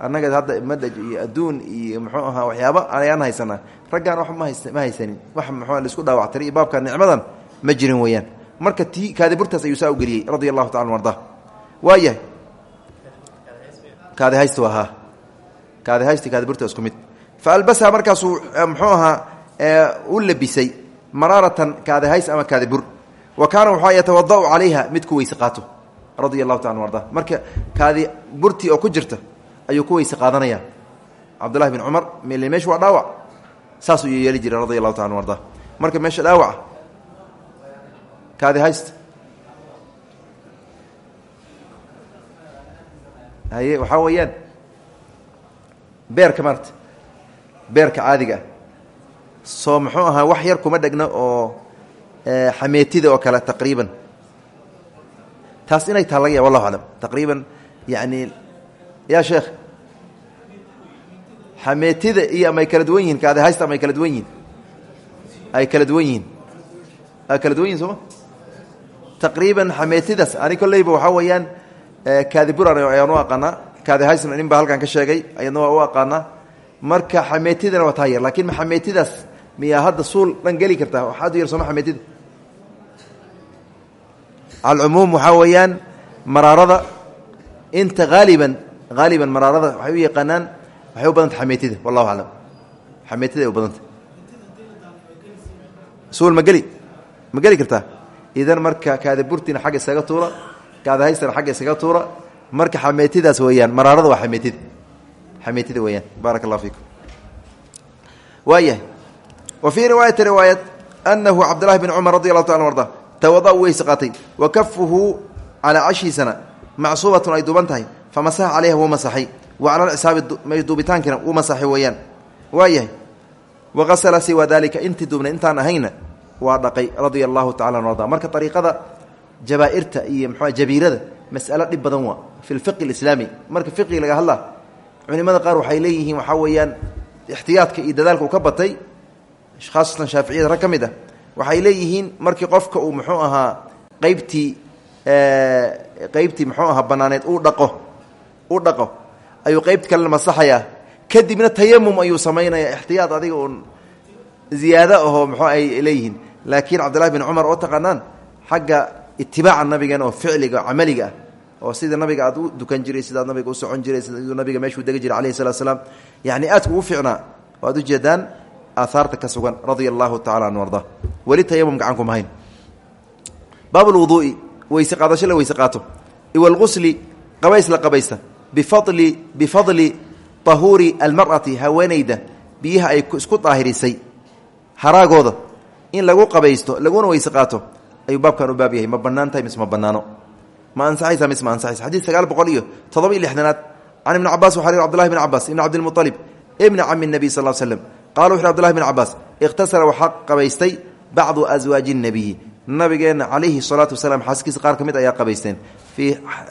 Annaga hadda madaj iyo adduun iyo muxuu ahaa waxyaaba ayaan haysanaa. Raggaan wax ma hays ma haysanin. Wax muxuu la isku dhaawactari iyo baabka nicmadan ma jirin weeyaan. Marka tii kaadiburtaas ayuu saa u geliyey radia allahu tacala an arda waayahay kaadi haysta ahaa kaadi haysta kaadiburta isku mid. Fa markaasuu muxuu ahaa u labisay maraaratan kaadi hays ama kaadibur wa kaana wuxua yatawadau calayha mid ku weyse qaato. Taala arda. Marka kaadi burtii oo ku jirta ayuu ku weyse qaadanaya. Cabdullahi bin cumar ml meeshu waa dhaawac. Saasuu yeeli allahu taala arda. Marka meesha dhaawaca kaadi haysta haye waxaa weeyaan? Beerka maarta beerka caadiga ah soo muxuu ahaa wax yar kuma dhegno oo xameetida oo kale taqriiban. Taas inay taha laga ya wallahu aclam taqriiban yani ya sheekh xameetida iyo ama ay kala duwan yihiin kaadi haysta ama ay kala duwan yihiin ay kala duwan yihiin. Ay kala duwan yihiin sooma taqriiban xameetidaas ani kolleyba waxaa weeyaan kaadiburan ayaan u aqaanaa. Kaadi haysna nin baa halkan ka sheegay ayadna waa u aqaanaa. Marka xameetidana waa taa yar laakiin xameetidaas miyaa hadda suul dhan geli kartaa? Waxaad u yar sooma xameetida alcumuum waxaa weeyaan maraarada. Inta haaliban haaliban maraarada waxay u yaqaanaan waxay u badanta xameetida wallahu aclam. Xameetida ay u badanta suul ma geli ma geli kartaa? Idan marka kaada burtina xagga isaga tuura kaada haystana xagga isaga tuura marka xameetidaas weeyaan maraarada waa xameetida xameetida weeyaan. Baaraka allah fiikum. Waayahay wa fii riwaayati riwaayat anahu cabdullahi bin cumar radi allahu taala arda tawada u weyse qaatay. Wa kafuhu calaa cashiisana macsuubatun ay duuban tahay. Fa masaxa caleyha wuu masaxay. Wa cala cisaabi duubitaankina wuu masaxay weeyaan. Waayahay wa qasala siwa dalika intii duubnay intaan ahayna waa dhaqay radia allahu tacala an arda marka ariiqada jabaa'irta iyo mxua jabiirada mas'alo dhib badan waa fi lfiqi alislaami. Marka fiqiga laga hadla culimada qaar waxay leeyihiin waxaa weeyaan ixtiyaadka iyo dadaalka ka batay khaasatan shaaficiyada rag ka mid ah waxay leeyihiin markii qofka uu muxuu ahaa qeybtii qeybtii muxuu ahaa banaaneed uu dhaqo u dhaqo ayuu qeybti kalena masaxayaa. Kadibna tayamum ayuu samaynaya ixtiyaad adiga uun ziyaado ahoo muxuu ay leeyihiin. Laakiin cabdullahi bin cumar oo taqaanaan xagga itibaaca nabigeena oo ficliga oo ah oo sida nabiga aad u dukan jiray sidaad nabiga u socon jiray siduu nabiga meeshuu degi jiray alayhi salatu slaam yani aad kugu fiicnaa oo aad ujeedaan aahaarta ka sugan radia allahu tacala an arda. Weli tayamum gacan kuma hayn baab lwuduui weyse qaadasho la weyse qaato. Iwalgusli qabays la qabaysta. Bifadli bifadli tahuuri almar'ati haweenayda biyaha ay isku daahirisay. Haraagooda in lagu qabaysto laguna weyse qaato ayuu baabkan u baab yahay. Ma bannaan tahay mise ma banaano ma ansaxaysa mise ma ansaxaysa xadiid sagaal boqol iyo toddoba iyo lixdanaad. Can ibni cabas waxaa yhi cbdullahi bn cabas ibn cabdilmualib ibni cami nabiy sal l slem qala wuxu abdullahi bn cabaas ikhtasara waxaa qabaystay bacdu aswaaji nabiyi nabigeenna calayhi salaatu wasalaam xaaskiisa qaar ka mid ayaa qabaysteen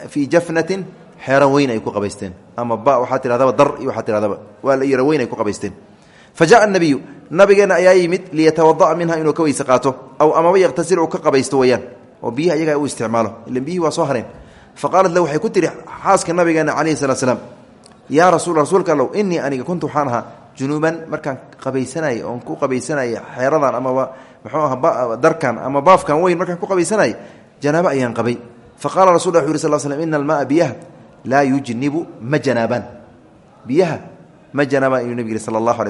fii jafnatin xeero weyn ay ku qabaysteen ama ba waxaa tihahdaba dar iyo waxaa tihahdaba waa la ay ku qabaysteen fa jaءa nabiyu nabigeenna ayaa yimid liyatawada'a minha inuu ka weyse aw amaba yaktasil uu ka qabaysto weyaan oo biyihi ayaga u isticmaalo ila biyihii waa soo hareen fa qaalat la waxay ku tihi xaaska nabigeenna calayhi yaa rasul rasuulka allow inii aniga kuntu waxaan junuuban markaan qabaysanayay oon ku qabaysanaya xeeradan amaba muxuu aha darkan ama baafkan weyn markaan ku qabaysanayay janaabo ayaan qabay. Fa qaala rasul wuxu yuri sal slm ina almaaa yujnibu ma janaabaan biyaha ma janaabaan inuu nabig yihi sala allahu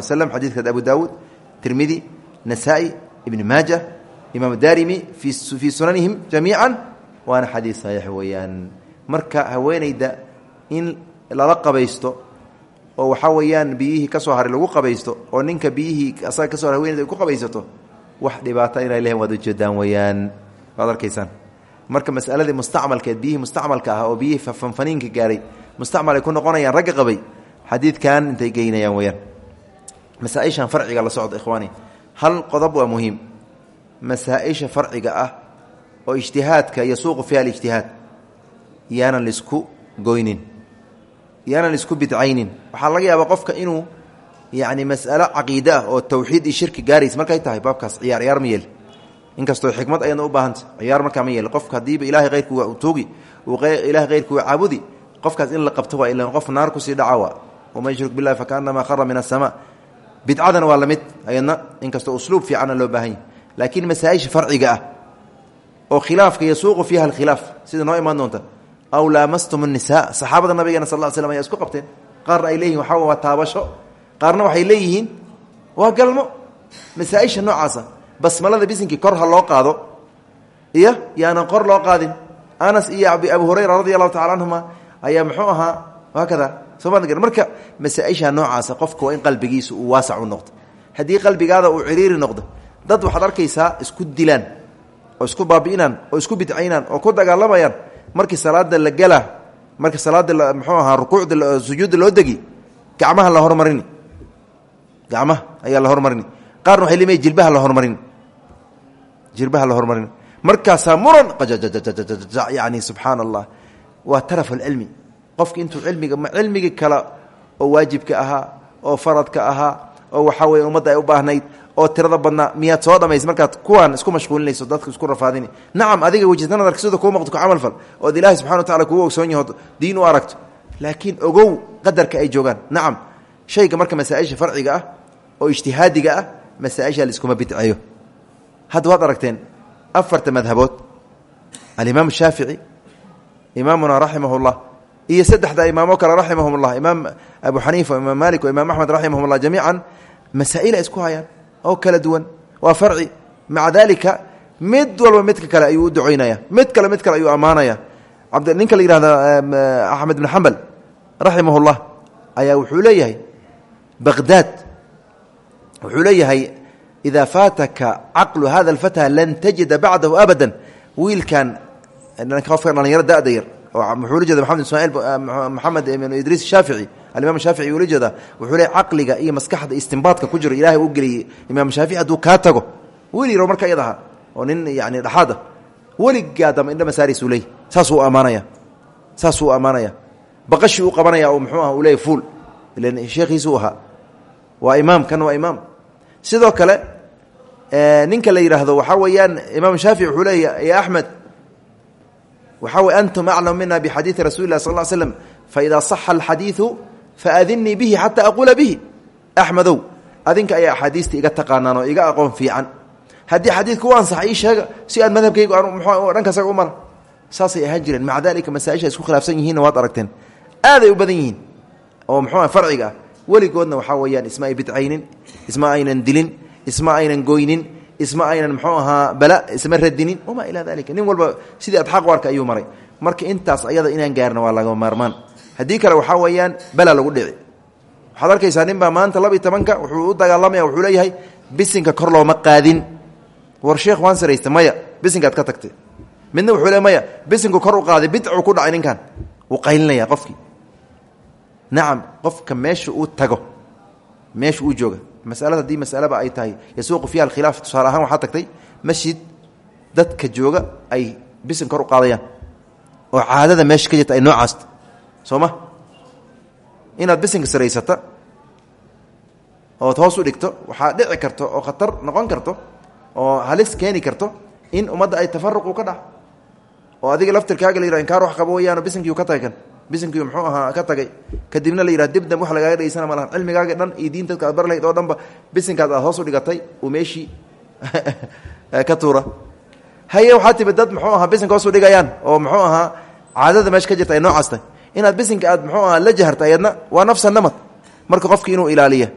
abu daawuud tirmidi nasaa-i ibni maaja imaam daarimi fii sunanihim jamiica waana xadiid saxiix weeyaan. Marka haweeneyda in lala qabaysto oo waxaa weeyaan biyihii ka soo haray lagu qabaysto oo ninka biyihii asaga ka so haray haweneyda ay ku qabaysato wax dhibaato inay lehen waad ujeedaan weeyaan. Waad marka masaladii mustacmalkeed biyihii mustacmalka ah oo biyihii fanfaniinka gaaray mustacmal ay ku noqonayaan ragga qabay xadiidkan intay geynayaan weyaan masaaishan farciga la socda ikhwaani. Hal qodob waa muhiim. Masaaisha farciga ah oo ijtihaadka yasuuqu fiiha alijtihaad yaanan la isku goynin yaanan la isku bidcaynin. Waxaa laga yaabaa qofka inuu yacni mas'alo caqiide ah oo tawxiid iyo shirki gaaraysa markay tahay baabkaas ciyaar ciyaar ma yeel inkastoo xikmad ayadna u baahanta ciyaar markaa ma yeel qofka haddiiba ilahay heyrku waa tuugi ilahay heyrku waa caabudi qofkaas in la qabto waa ilan qof naar ku sii dhaca waa. Waman yushrik billahi fakaanamaa khara min asamaa bidcadana waa la mid ayadna inkastoo usluub fiicanna loo baahan yahy laakiin masaaisha farciga ah oo khilaafka yasuuqu fiiha alkhilaaf sida noo imaan doonta aw laamastum nisaa saxaabada nabigeena sal slam ayaa isku qabteen qaarna ay leeyihiin waxaa waa taabasho qaarna waxay leeyihiin waa galmo masaaisha noocaasa basmalada bisinkii kor ha loo qaado iyo yaanan kor loo qaadin anas iyo abu hurayra radi allahu tacala canhuma ayaa muxuu ahaa haakada sooma marka masaaisha noocaasa qofka waa in qalbigiisa uu waasac u noqdo haddii qalbigaada uu ciriiri noqdo dad waxaad arkaysaa isku dilaan oo isku baabi'inaan oo isku bidcaynaan oo ku dagaalamayaan markii salaada la gela markii salaada muxuu ahaa rukuucda sujuudda loo degi gacmaha la hormarini gacmaha ayaa la hormarini qaarna waxay leeyihiin jilbaha la hormarin jilbaha la hormarin markaasaa muran yani subxaana allah taraf alcilmi qofki intuu cilmiga ma cilmigii kale oo waajibka ahaa oo faradka ahaa oo waxaa weya ummadda ay u baahnayd oo tirada badnaa miyaad soo dhamays markaad kuwaan isku mashquulinayso dadka isku rafaadini. Nacam adiga wejitanadarka sida kuu maqdo ku camal fal ood ilaahay subxana wa tacala kugu ogsoon yaho diin u aragto. Laakiin ogow qadarka ay joogaan. Nacam shayga marka masaa-isha farciga ah oo ijtihaadiga ah masaaisha laiskuma bidceeyo. Hadda waad aragteen afarta madhabood alimaam shaafici imaamuna raximah llah iyo saddexda imaamo kale raximahum llah imaam abu xaniifa imaam malik o imaam axmed raximahum llah jamiican masaa'ila isku hayaan oo kala duwan. Waa farci. Maca dalika mid walba midka kale ayuu u ducoynaya mid kale mid kale ayuu ammaanaya. Ninka la yihahda axmed bn xambal raximah llah ayaa wuxuu leeyahay baqdaad wuxuu leeyahay idaa faataka caqlu hada alfatى lan tajida bacdahu abada wiilkan qofka dhalinyaro dada yar wuxuu la jeeda maxamed ismaail maxamed ibn idriis shaafici alimaam shaafici uu la jeedaa wuxuu leey caqliga iyo maskaxda istimbaadka ku jiro ilahay u geliyey. Imaam shaafici hadduu kaa tago wiil yaro marka iyad ahaa oo nin yani dhexaad ah weligaa damba indha masaariisuu leey saasuu ammaanaya saasuu ammaanaya baqashii u qabanaya oo muxuu ah uu leeyay fuul. Ilan sheekhiisuu ahaa. Waa imaam kan waa imaam. Sidoo kale ninka la yidhaahdo waxaa weeyaan imaam shaafici wuxuu leeya ya axmed waxaa wey antum aclam mina bixadiidi rasuli lah sal l slm faida saxa alxadiidu faadinii bihi xataa aquula bihi axmedow adinka ayaa axaadiista iga taqaanaan oo iga aqoon fiican haddii xadiidku u ansaxa ii sheega si aad madhabkaygu dhankasaga u mara saasay ahaan jireen maca dalika masaaisha isku khilaafsan yihiinna waad aragteen aaday u badan yihiin oo muxuu farciga ah weligoodna waxaa weeyaan isma ay bidcaynin isma aynan dilin isma aynan goynin isma aynan muxuu ahaa bala isma radinin wamaa ilaa dalika nin walba sidii adxaaq warka ayuu marka intaas ayada inaan gaarna waa laga maarmaan haddii kale waxaa weeyaan bala lagu dhici. Waxaad arkaysaa nin baa maanta laba iyo wuxuu u dagaalamaya wuxuu leeyahay bisinka kor looma qaadin. War sheekh waan saraysta maya ka tagtay. Midna wuxuu le maya kor u qaaday bidcuu ku dhacay ninkan wuu qaylinaya qofkii. Nacam qofka meesha uu tago meesha uu jooga. Masalada haddii masalaba ay tahay yasuuqu fiiha alkhilaaf tusaale ahaan waxaa tagtay masjid dadka jooga ay bisin kor u qaadayaan. Oo caadada meesha ka jirta ay noocaasta soo ma inaad bisinka saraysata? Ood hoos u dhigto? Waxaa dhici karto oo khatar noqon karto oo halis keeni karto in ummadda ay tafaruqu ka dhac. Oo adiga laftirkaaga la yihah inkaar wax qabo wayaano bisinkiiu ka tagay kan bisinkii muxuu ahaa ka tagay. Kadibna la yidhah dibdam wax lagaaga dhegeysana ma lahan cilmigaaga dhan iyo diin aad bar lahayd oo dhanba bisinkaad aad hoos u dhigatay uu meeshii ka tuura. Haye waxaa timi dad muxuu ahaa bisinka hoos u dhigayaan. Oo muxuu ahaa caadada meesha ka jirta ay inaad bisinka aad muxuu ahaa la ayadna waa nafsa namad. Marka qofki inuu ilaaliya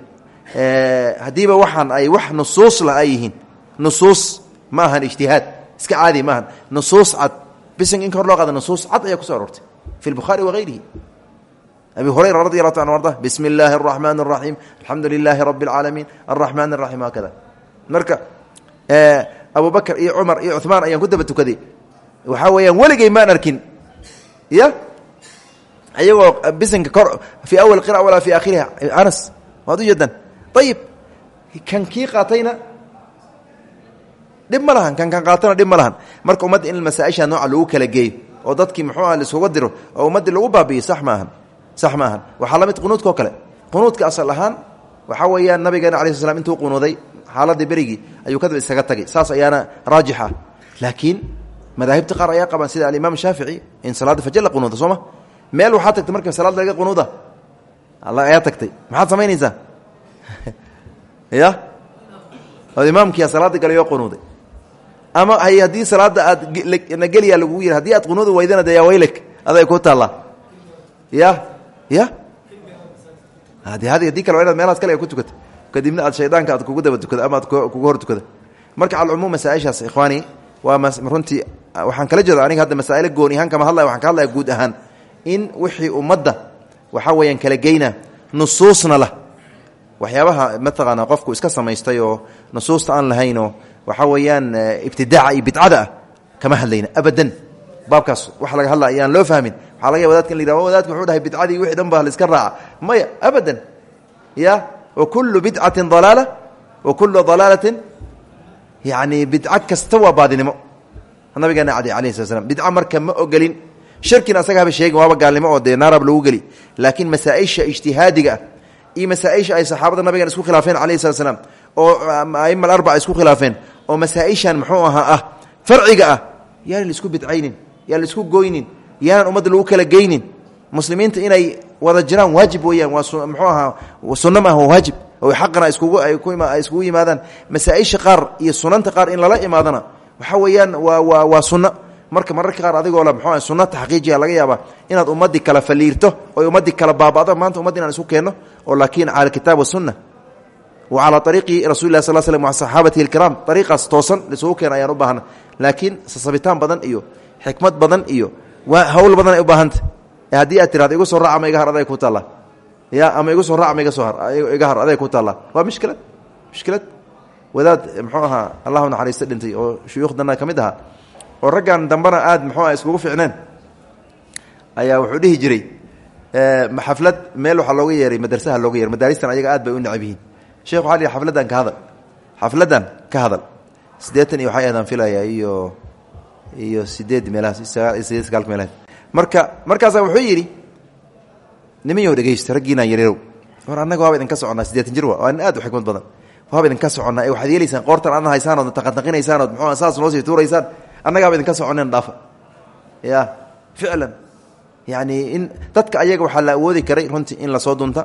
haddiiba waxaan ay wax nusuus la ay yihiin. Nusuus ma ahan ijtihaad. Iska caadi ma ahan. Nusuus cad. Bisink in kor loo qaada nusuus cad ayaa kuso aroortay. Fi lbukhaari wagayrihi abi hurayra radi allahu ta an arda bismi illaahi araxmaan araxiim alxamdu lilaahi rabi alcaalamiin araxmaan araxiim haakada iyo cumar iyo cumaan ayaan ku daba tukaday. Waxaa weeyaan weligay maan arkin. Ya iyagoo bisinka kor fii awal qira walaa fi aakhiriha anas waad u jeedaan ayib kan kii qaatayna? Dhib ma lahan kan kan qaatana dhib ma lahan. Marka ummadda in masaaisha nooca lagu kala geeyo oo dadkii muxuu ah laisuga diro oo ummaddii lagu baabi'iyo sax ma ahan. Sax ma ahan. Waxaa la mid qunuudka oo kale. Qunuudka asal ahaan waxaa weeyaan nabigeena alai sl slam intuu qunuuday xaaladii berigii ayuu kadib isaga tagay. Saas ayaana raajix ah. Laakiin madaahibta qaar ayaa qabaan sida alimaam shaafici in salaadda fajr la qunuuda soo ma meel waxaa tagtay marka salaad laga qunuuda. Ayaa tagtay. Maxaad samaynaysaa ya od imaamkia salaada galay oo qunuuday. Ama hay haddii salaada aad nageliya lagugu yih haddii aad qunuudi waydana de yaa waylek aday ku taallaa. Ya ya hadi haddii kale waa inaad meelahaas kale ku tukata. Kadibna aad shaydaanka aad kugu daba tukada ama aad kugu hor tukada. Marka calcumuum masaaishaas ikhwaani waa runtii waxaan kala jeeda aniga hadda masaa'ilo gooni ahaan kama hadlaya waxaan ka hadlaya guud ahaan in wixii ummadda waxaa weeyaan kala geyna nusuusna lah. Waxyaabaha mataqaana qofku iska samaystay oo nusuusta aan lahaynoo waxaa weeyaan ibtidaaca iyo bidcada ah kama hadlayna abadan. Baabkaas waxa laga hadla ayaan loo fahmin. Waxaa laga ya wadadka in la yihah wadadka wuxuu dhahay bidcadii wixii dhan ba laiska raaca. Maya abadan. Ya wa kullu bidcatin dalaala wa kullu dalaalatin yani bidco kasta waa baadinimo. Nabigeena cadi alayh slat slam bidco marka ma ogolin shirkina asaga haba sheegin waaba gaalnimo oo dee naarab lagu geli. Laakiin masaaisha ijtihaadiga ah iyo masaaisha ay saxaabada nabigan isku khilaafeen alayh slat slam oo aima alarbaca isku khilaafeen oo masaaishan muxuu ahaa ah farciga ah yaanan la isku bidcaynin yaan la isku goynin yaanan ummadda lagu kala geynin. Muslimiinta inay wada jiraan waajib weeyaan waa muxuu ahaa sunno maaha waa waajib. Oo xaqana iskugu yimaadaan. Masaaisha qaar iyo sunanta qaar in lala imaadana waxaa weeyaan waa waa waa sunno marka mararka qaar adigoo le mxuu sunna taxqiijiya laga yaabaa inaad ummaddii kala faliirto oy ummaddii kala baaba'do maanta ummaddi inaan isku keenno oo laakiin cala alkitaab wasunna wa calaa ariiqi rasuli lah sal slm wa saxaabatihi alkiraam. Ariiqaas toosan laisugu keena ayaan u baahana laakiin sasabitaan badan iyo xikmad badan iyo waa hawl badan ay u baahanta haddii aad tirahdo igu soo raac ama iga har aday ku taalla ya ama igu soo raac ama iga soo iga har aday ku taalla waa mushkilad mushkilad wadaad muxuu ahaa allahu naxariista dhintay oo shuyuukhdana ka mid ahaa oo raggan dambena aad muxuu iskugu ficneen ayaa wuxuu dhihi jiray xaflad meel waxaa looga yeeray madrasaha looga yeeray madaaristan ayaga aad bay u necab yihiin. Sheekh waxaa lihi xafladdan ka hadal. Xafladdan ka hadal. Siddeetan iyo waxay ahdaan filaya iyo iyo sideed meelahaas sideed sagaalka meelahaas. Marka markaasaa wuxuu yidhi nimanyaho dhegeysta raggiinaan yareerow. War annaga waaba idinka soconnaa siddeetan jir wa waa nin aad u xikmad badan. Waaba idinka soconnaa ee waxaad yeelaysaan qoortan aadna haysaan ood taqantaqinaysaan ood muxuu saas noo sii tuuraysaan annagaaba idinka soconen dhaafa. Ya ficlan. Yani in dadka ayaga waxaa la awoodi karay runtii in la soo dunta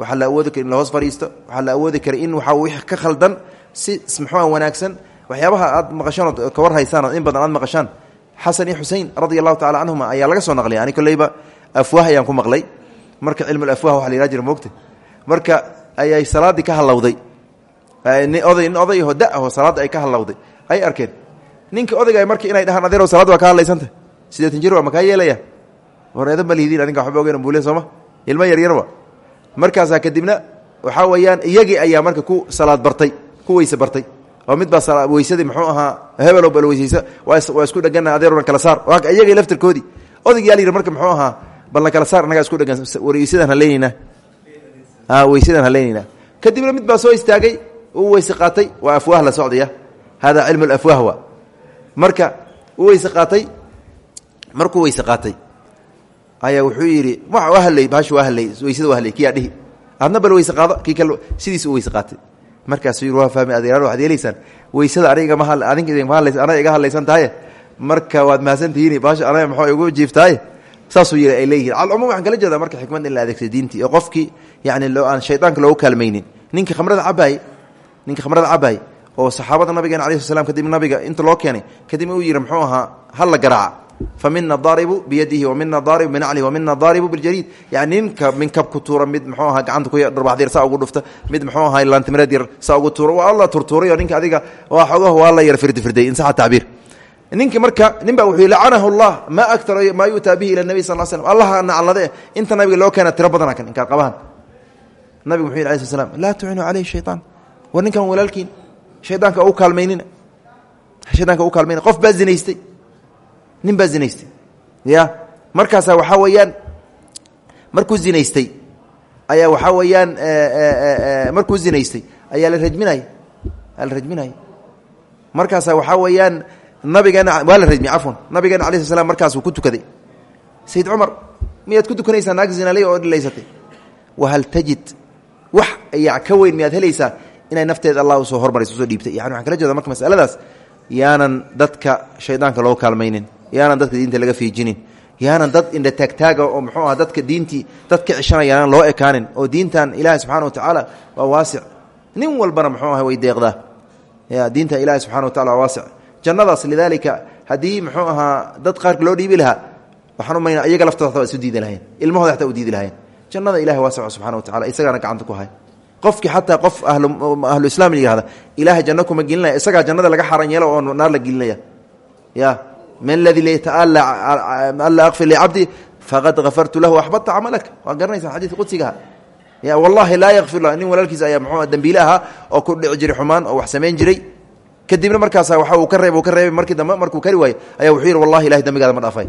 waxaa la awoodi karay in lahoos fadhiisto waxaa la awoodi karay in waxaa wix ka khaldan si muxua wanaagsan. Waxyaabaha aad maqashaan ood ka war haysaan ood in badan aad maqashaan. Xasan iyo xusein radia allahu tacala canhuma ayaa laga soo naqliyay. Ani kolleyba afwaah ayaan ku maqlay. Marka cilmulafwah waxa la yidhaha jira moogta marka ayay salaaddii ka hallowday oday nin oday aho da aho salaadda ay ka hallowday ay arkeen ninka odayga marka inay dhahaan adeerow salaad waa ka hadlaysanta sideetan jir waa makaa yeelaya? Ba lihidiin adinka waxba ogeyn buule sooma. Ilmo yaryarba markaasaa kadibna waxaa weeyaan iyagii ayaa marka ku salaad bartay ku weyse bartay. Oo mid baa weysadii muxuu ahaa hebelo bal weysaysa. Waa isku dhegana adeerna kala saar. Iyagii laftirkoodii. Odayg yaa la yidhi marka muxuu ahaa balna kala saar annagaa isku dhegan weysadan haleyneynaa weysadan haleyneynaa kadibna mid soo istaagay uu weyse qaatay waa afwaah la socdaya. Hada cilmu lafwaah wa marka weyse qaatay markuu weyse qaatay ayaa wuxuu yidhi wa hadlay bahashi waa hadlay weysada waa hadlay kiyaa dhihi? Adna bal weyse qaado kii kale sidiis u weyse qaatay. Markaasuu yidhi waa fahmi adeeraal waxad yeelaysaan. Weysada aniga ma adinka anaga iga hadlaysan tahaye marka waad mahadsantihiin baasha anaga maxaa igu jiiftaaye saasuu yidhi ay leeyihiin calcumuum waxaan kala jeedaa marka xikmad in la adeegsay diintii oo qofkii yani aan shaydaanka loogu kaalmaynin. Ninka khamrada cabaay ninka khamrada cabaay oo saxaabada nabigeena alai sl slam kadib nabiga inta loo keenay kadibna uu yidhi muxuu ahaa? Halla garaaca fa mina daaribu biyadihi wamina daaribu binaclihi wamina daaribu biljariid yani ninka minkab ku tuura mid muxuu ahaa gacanta ku dharbaaxdyar saa ugu dhufta. Mid muxuu ahaa laantimreed yar saa ugu tuura waa alla turtuuray oo ninka adiga waa xogaha waa la yar firdifirday in saxa tacbiir. Ninki marka nin baa wuxuu lacanahu llah ma akara maa yu'taa ila nabi sal l slm allaha inta nabiga loo keena tiro kan inkaar qabahan. Nabigu muxuu yidhi alai sl slam laa tucinu caleyhi shayطaan war ninkan walaalkiin shaydaanka u kaalmaynina. Shaydanka u kaalmaynina. Qof baa zinaystay. Nin baa zinaystay. Ya? Markaasaa waxaa weeyaan markuu zinaystay ayaa waxaa weeyaan markuu zinaystay ayaa la rajminaya aa la rajminaya markaasaa waxaa weeyaan nabigeena waa la rajmiy cafwan. Nabigeena alai sl slam markaasuu ku tukaday. Sayid cumar miyaad ku tukanaysaa naag zinaley oo dhilaysatay wahal tajid. Wax ayaa ka weyn miyaad helaysaa inay nafteeda allah u soo hormarayso u soo dhiibtay. Yani waxaan kala jeeda marka masaladaas yaanan dadka shaydaanka loo kaalmaynin yaanan dadka diinta laga fiijinin yaanan dad indha taagtaaga oo muxuu aha dadka diintii dad ka cishanaya loo ekaanin oo diintan ilaahi subxana wa tacaala waa waasic. Nin walbana muxuu aha way deeqdaa diinta ilahi subxana wa tacala waa waasic. Jannadaas lidaalika muxuu ahaa dad qaarka loo dhiibi lahaa waxaan umayna iyaga laftooda xataa waa isu diidi ilmahooda xataa u diidi lahayeen jannada ilahi waasic subxana wa tacala isagaana gacanta ku hay qofkii xataa qof ahlu islaam yihahda ilaahay janno kuma gelinaya isagaa jannada laga xaran yeelo oo naar la gelinaya. Ya man ladii laytaala akfir licabdi faqad kafartu lahu axbadta camalak waa garanaysaa xadiidka qudsigaha ya wallahi laa yakfir nin walaalkiisa ayaa mxuu dembiile ahaa oo ku dhici jiray xumaan oo wax samayn jiray. Kadibna markaasa waxa uu ka reeb uu ka reebay markii dambe markuu kari waayo ayaa wuxuu yidhi wallahi ilahay dembigaada ma dhaafay.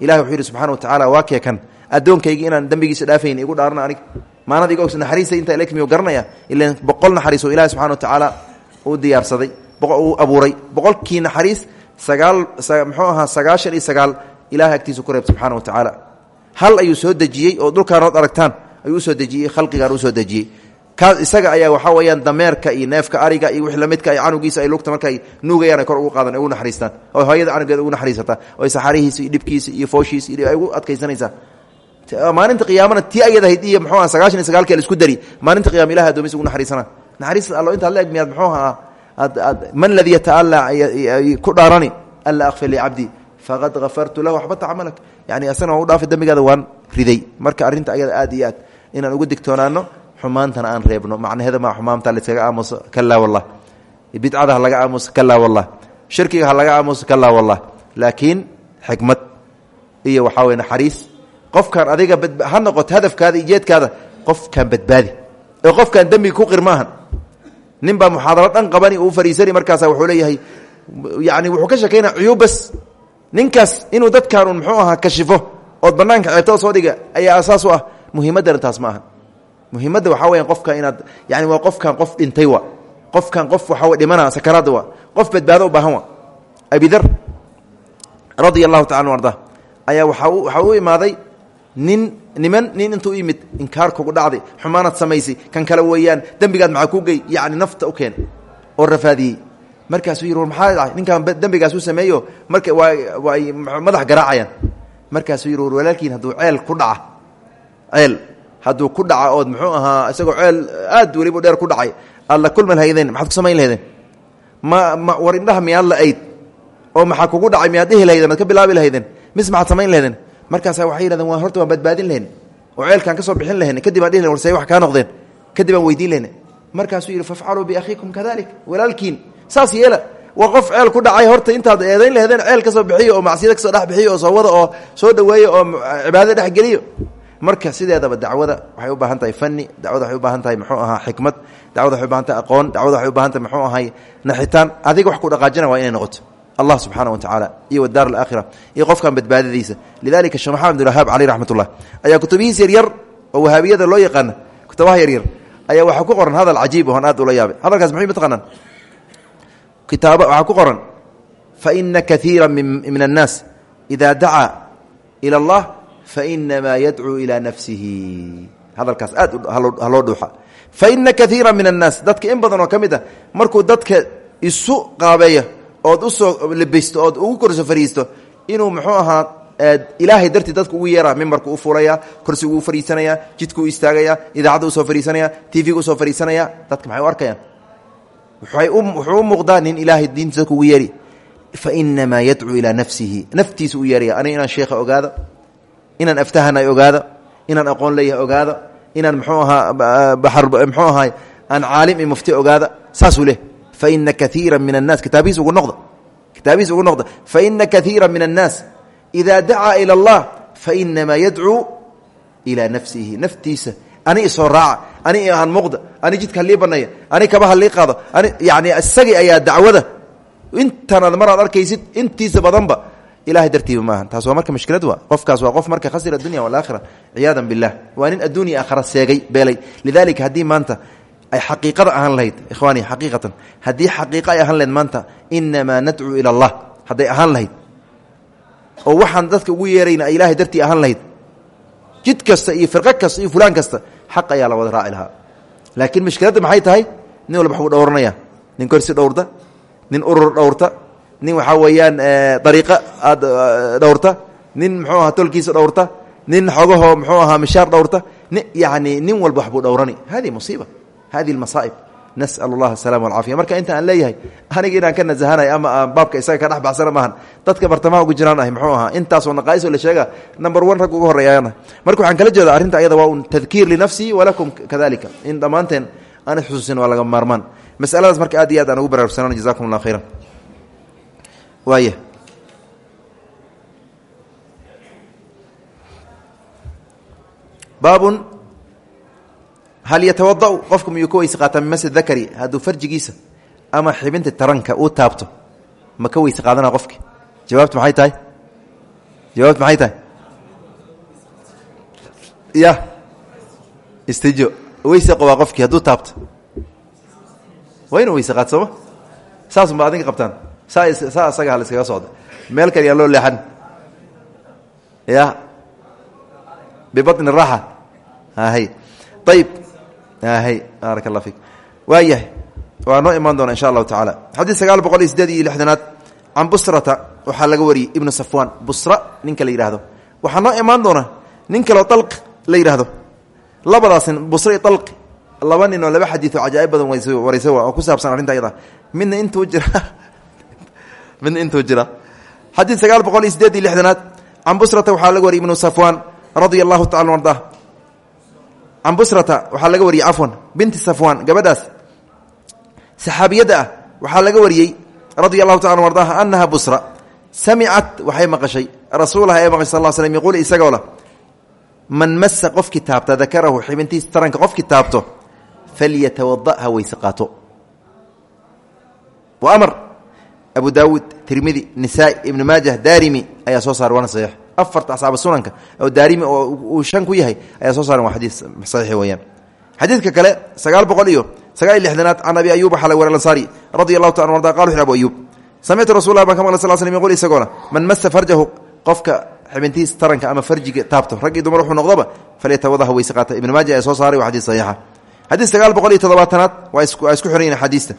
Ilahi wuxuu yidhi subxana wa tacaala waa kee kan addoonkaygi inaan dembigiisa dhaafayn igu dhaarna anig maanada iga ogsa naxariista inta ilkmiyu garanaya ilan boqol naxariis oo ilahi subxana wa tacaala uu diyaarsaday uu abuuray boqolkii naxariis sagaal muxuu ahaa sagaashan iyo sagaal ilahay agtiisa ku reeb subxana wa tacaala. Hal ayuu soo dejiyey oo dhulkaanood aragtaan ayuu u soo dejiyey khalqigaan u soo dejiyey. Kaas isaga ayaa waxaa weyaan dameerka iyo neefka ariga iyo wix lamidka ay canugiisa ay lugta markay nuugayaan ay kor ugu qaadan ay ugu naxariistaan. Oo hooyada canugeeda ugu naxariisataa ay maalinta ayadahayd iyo mxuu aha sagaashan iyo sagaalkee isku dari. Maalinta qiyama ilahay adoomisa ugu naxariisana. Naxariista allo intaad la eg miyaad muxuu ahaa man ladii yataala ku dhaarani anla akfir licabdi faqad kafartu lahu axbata camalak yani asagana waan u dhaafay dembigaada waan riday. Marka arrinta ayada aad iyo aad inaan ugu digtoonaano xumaantana aan reebno. Macnaheeda maa xumaamta laiskaga aamuso kalaa wallah. Bidcada ha laga aamuso kalaa wallah. Shirkiga ha laga aamuso kalaa wallah. Laakiin xikmad iyo waxaa wey naxariis qofkan adiga ha noqoto hadafkaada iyo jeedkaada qofkan badbaadi. Oo qofkan dembiga ku qir maahan. Nin baa muxaadaro dhan qabani uu fariisani markaasa wuxuu leeyahay yani wuxuu ka sheekaynaa cuyuub bas ninkaas inuu dadkan un muxuu ahaa kashifo ood banaanka ceebtada soo dhiga ayaa asaas u ah muhiimaddana taas ma aha muhiimadda waxaa weya qofka inaad yani waa qofkan qof dhintay wa qofkan qof waxaa dhimana sakaraadda wa qof badbaado u baahan wa abidar radia allahu tacala arda ayaa waxaa u imaaday nin niman nin intuu yimid inkaar kugu dhacday xumaanaad samaysay kan kale weeyaan dembigaad maxaa ku gey? Yani nafta u keen oo rafaadiyey. Markaasuu yidhi war maxaa dhaay ninkaan dembigaas u sameeyo? Marka waa waa madax garaacayaan. Markaasuu yidhi war walaalkiin hadduu ceel ku dhaca ceel hadduu ku dhaca ood muxuu ahaa isagoo ceel aad weliba dheer ku dhacay aad la kulmi lahaydeen maxaad ku samayn lahaydeen? Ma ma war indhaha miyaad la ayd? Oo maxaa kugu dhacay? Miyaad dhihi ka bilaabi lahaydeen? Mis maxaad samayn lahaydeen markaasa waxay yidhahdeen waa horta waan badbaadin lahayn. Oo ceelkaan ka soo bixin lahayn. Kadib aan dhihi lahen war say wax kaa noqdeen. Kadib aan weydiin lahayn. Markaasuu yidhi fafcaluu biakhiikum kadalik. Walaalkiin saas yeela. Waa qof ku dhacay horta intaad eedayn laheedeen ceel ka soo bixiyo oo macsiyada ka soo dhex bixiyo oo soo wada oo soo dhaweeyo oo cibaadada dhex geliyo. Marka sideedaba dacwada waxay u baahan tahay fani dacwada waxay u baahan tahay muxuu ahaa xikmad dacwada waxay u baahan tahay aqoon dacwada waxay u baahan tahay muxuu ahay naxitaan. Adiga wax ku dhaqaajina waa inay noqoto allah subxaana wa tacaala iyo wadaar alaakhira iyo qofkan badbaadadiisa. Lidalika sheekh maxamed abdulwahaab caleyh raxmatullah ayaa kutubihiis yaryar oo wahaabiyada loo yaqaana kutubaha yaryar. Ayaa waxaa ku qoran hadal cajiib oon aad ula yaabay hadalkaas muxuu mataqaanaan kitaaba waxaa ku qoran faina kaiira min annaas. Ida dacaa ila allah fainamaa yadcuu ilaa nafsihi. Hadalkaas aad haloo dhuuxa faina kaiira min annaas. Dadka in badan oo ka mid ah markuu dadka isu qaabeeyo ood u soo lebaysto ood ugu korso fariisto inuu muxuu ahaa ilaahay dartii dadka ugu yeera mimbarku u fulaya korsigu u fariisanaya jidku u istaagaya idaacadda u soo fariisanaya tvga u soo fariisanaya dadka maxay u arkayaan? Wuxuu u muuqdaa nin ilaahay diintiisa dadka ugu yeeri. Fainamaa yadcuu ilaa nafsihi. Naftiisa u yeeraya aniga inaan sheekha ogaado inaan aftahana ogaado inaan aqoon leeyahay ogaado inaan mxuu ahaa mxuu ahaay aan caalim iyo mufti ogaada saasuu leh faina kaiira min annaas kitaabihiis ugu noqda kitaabihiis ugu noqda faina kaiira min annaas ida dacaa ila allah fainamaa yadcuu ilaa nafsihi naftiisa ani isoo raaca ani aan muuqda ani jidka halii baneeya ani kaba halii qaado ani yani isagii ayaa dacwada intanaad maraad arkaysid intiisa badanba ilahay dartiiba maaha taas waa marka mashkilad waa qofkaas waa qof marka khasira adunya walaakhira ciyaada bilah waa nin adduunya aakhara seegay beelay lidalika haddii maanta ay xaqiiqada ahaan lahayd ikhwaani xaqiiqatan. Haddii xaqiiqa ay ahaan lahayd maanta inamaa nadcuu ila allah. Hadday ahaan lahayd. Oo waxaan dadka ugu yeerayna ay ilaahay dartii ahaan lahayd. Jid kasta iyo firqo kasta iyo fulaan kasta xaq ayaa la wada raaci lahaa. Laakiin mashkiladda maxay tahay? Nin walba waxuu dhowranaya nin korsi dhowrta nin urur dhowrta nin waxaa weeyaan dariiqo aad dhowrta nin muxuu ahaa tolkiisa dhowrta nin xogahoo muxuu ahaa mishaar dhowrta yani nin walba waxbuu dhowrani. Hadihi musiiba hadihi almasaa'ib nas'al allah asalama walcaafiya marka inta aan leeyahay aniga inaan ka nasahanay ama aan baabka isaga ka dhex baxsana maahan dadka bartamaha ugu jiraan ahy muxuu ahaa intaasoo naqaaiso la sheega number one rag uga horreeyaana marka waxaan kala jeeda arrinta ayada waa un tadkiir linafsii walakum kadalika in dhammaanteen aan isxusuusin waa laga maarmaan masaladaas marka aad iyo aad aan ugu baraarugsanaan jazakum allah khayran waaya baabun hal yatawadau qofku miyuu ka weyse qaataa mimase dakari hadduu farjigiisa ama xibinta taranka uu taabto ma ka weyse qaadana qofki jawaabtu maxay tahay jawaabtu maxay tahay ya istijo weyse qobaa qofkii hadduu taabto waa inuu weyse qaat sooma saasunba adinka qabtaan saa saa asaga hal iskaga socda meel kale yaa loo leexan ya bibatni raaxa hay ayb hay baarak اllah fik waa noo imaan doona insha allahu tacaala. Xadiid sagaal boqol iyo sideed iyo lixdanaad can busrata waxaa laga wariyey ibnu safwan busra ninka la yidhaahdo waxaa noo imaan doona nin kaleo dalq la yidhaahdo labadaas busra iyo dalq laba nin oo laba xadiid oo cajaa'ib badan waraysa oo ku saabsan arrinta ayada. Midna jira midna intuu jira. Xadiid sagaal boqol iyo sideed iyo lixdanaad can busrata waxaa laga wariyey ibnu safwan radia allahu tacala can busrata waxaa laga wariyey cafwan binti safwan gabadhaas. Saxaabiyadda ah waxaa laga wariyey radia allahu tacala ardaha anaha busra. Samicat waxay maqashay rasuulaha ee maqashay sal slm yaquul isagoo man masa qofkii taabta dakarahu xibintiis taranka qofkii taabto falyatawada ha weyse qaato wa amar abu daawuud tirmidi nisaa ibnu maajah daarimi ayaa soo saxiix afarta asxaaba sunanka oo daarimi oo uu shan ku yahay ayaa soo saaran waa xadiis saxiix weeyaan. Xadiidka kale sagaal boqol iyo sagaal iyo lixdanaad can abi ayub waxaa laga wari ansaari radia allahu taala arda qala wuxu abu ayub samictu rasulah baan ka maqlay sal slm yqul isagoona man masa farjahu qofka xibintiis taranka ama farjiga taabto raggii dumar wuxuu noqdoba falyatawadaha weyse qaata ibnu maaja ayaa soo saaray waa xadiis saxiixa. Xadiis sagaal boqol iyo toddobaatanaad waa isku xiran yihiin xadiista.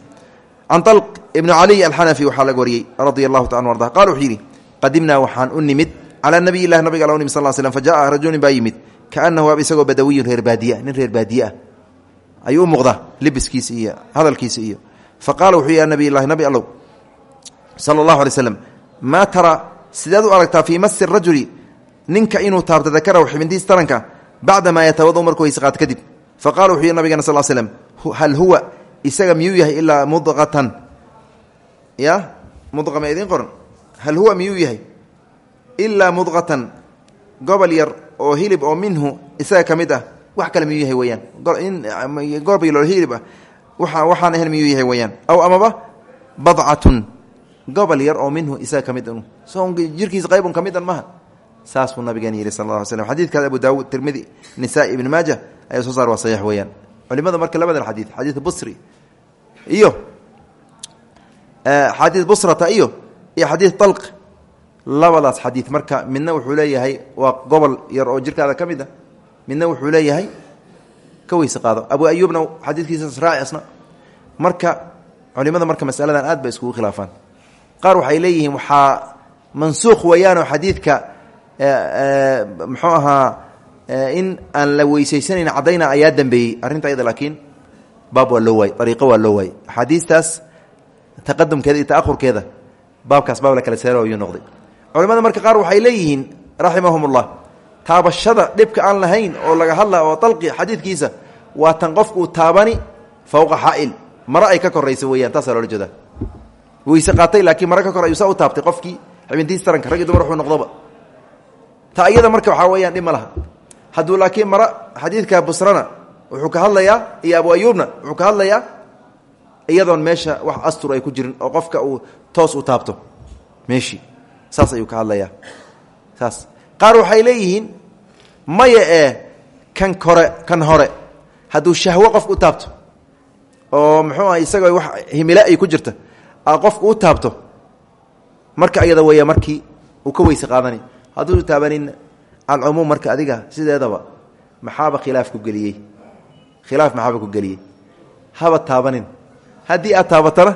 Can طalq ibnu caliy alxanafi waxaa laga wariyey radia allahu taala arda qala wuxuu yidhi qadimnaa waxaan u nimid calaa nabiy illahi nabiga ala u nimid sal slm fa jaءa rajulin baa yimid. Kaanahu ab isagoo badawiyun reer baadiya nin reer baadiye ah ayuu u muuqdaa libiskiisa iyo hadalkiisa iyo. Fa qaala wuxuu yih nabiy lahi nabi allow sala allahu alay slam maa tara sideed u aragtaa fii masi rajuli ninka inuu taabto dakarahu xibintiis taranka bacdamaa yatawadu markuu haysaqaad kadib. Fa qala wuxuu yih nabigana sal slm hal huwa isaga miyuu yahay ilaa mudqatan ya? Mudqa ma idiin qoran. Hal huwa miyuu yahay ilaa mudqatan gobol yar oo hilib oo minhu isaga ka ah wax kale miyuu yahay weyaan goorba hilib ah waxaan ahayn miyuu yahay aw amaba badcatun gobol yar oo minhu isaga ka mid so qaybun ka midan maha saas buu nabigeen yihi sal lla slm xadidkaas abu daawuud tirmidi nisaa-i ibni maaja soo saar waa saxiix weeyaan. Culimada marka labadan xadiid xadiid busri iyo xadiid busrata iyo iyo xadiid labadaas xadiid. Marka midna wuxuu leeyahay waa gobol yar oo jirkaada ka mid a midna wuxuu leeyahay ka weyse qaado. Abu ayuubna xadiidkiisa raaci asna marka culimada marka masaladan aad bay iskugu khilaafaan. Qaar waxay leeyihiin waxaa mansuuq weeyaanoo xadiidka muxuu ahaa in aan la weysaysanayn caddayna ayaa dambeeyey. Arrinta ayada laakiin baab waa loo waayey waa loo waayey. Taqadumkeeda iyo ta'ahurkeeda baabkaas baab la kala seero ayuu noqday culimada marka qaar waxay leeyihiin raximahum ullah taabashada dhibka aan lahayn oo laga hadla oo dalqi xadiidkiisa waa tan qofku taabani fowqa xaa'il mare ay ka koraysa weeyaan taasaa loola jeedaa weyse qaatay laakiin mare ka kor ayuu saa u taabtay qofkii xibintiis taranka rag dumar wuxuu noqdoba. Ta iyada marka waxaa weeyaan dhib ma laakiin mara xadiidka busrana wuxuu ka hadlayaa iyo abu ayuubna wuxuu ka hadlayaa iyadoon meesha wax astur ay ku jirin oo qofka uu toos u taabto. Meeshii saas ayuu ka hadlayaa saas. Qaar waxay leeyihiin maya ee kan kore kan hore hadduu shahwo qofka u taabto oo muxuu ah isagoo wax himilo ay ku jirta qofka u taabto marka iyada weeya markii uu ka weyse qaadani. Hadduu taabanin alcumuum marka adiga sideedaba maxaaba khilaaf ku geliyey? Khilaaf maxaaba ku geliyey? Haba taabanin. Haddii aad taabatana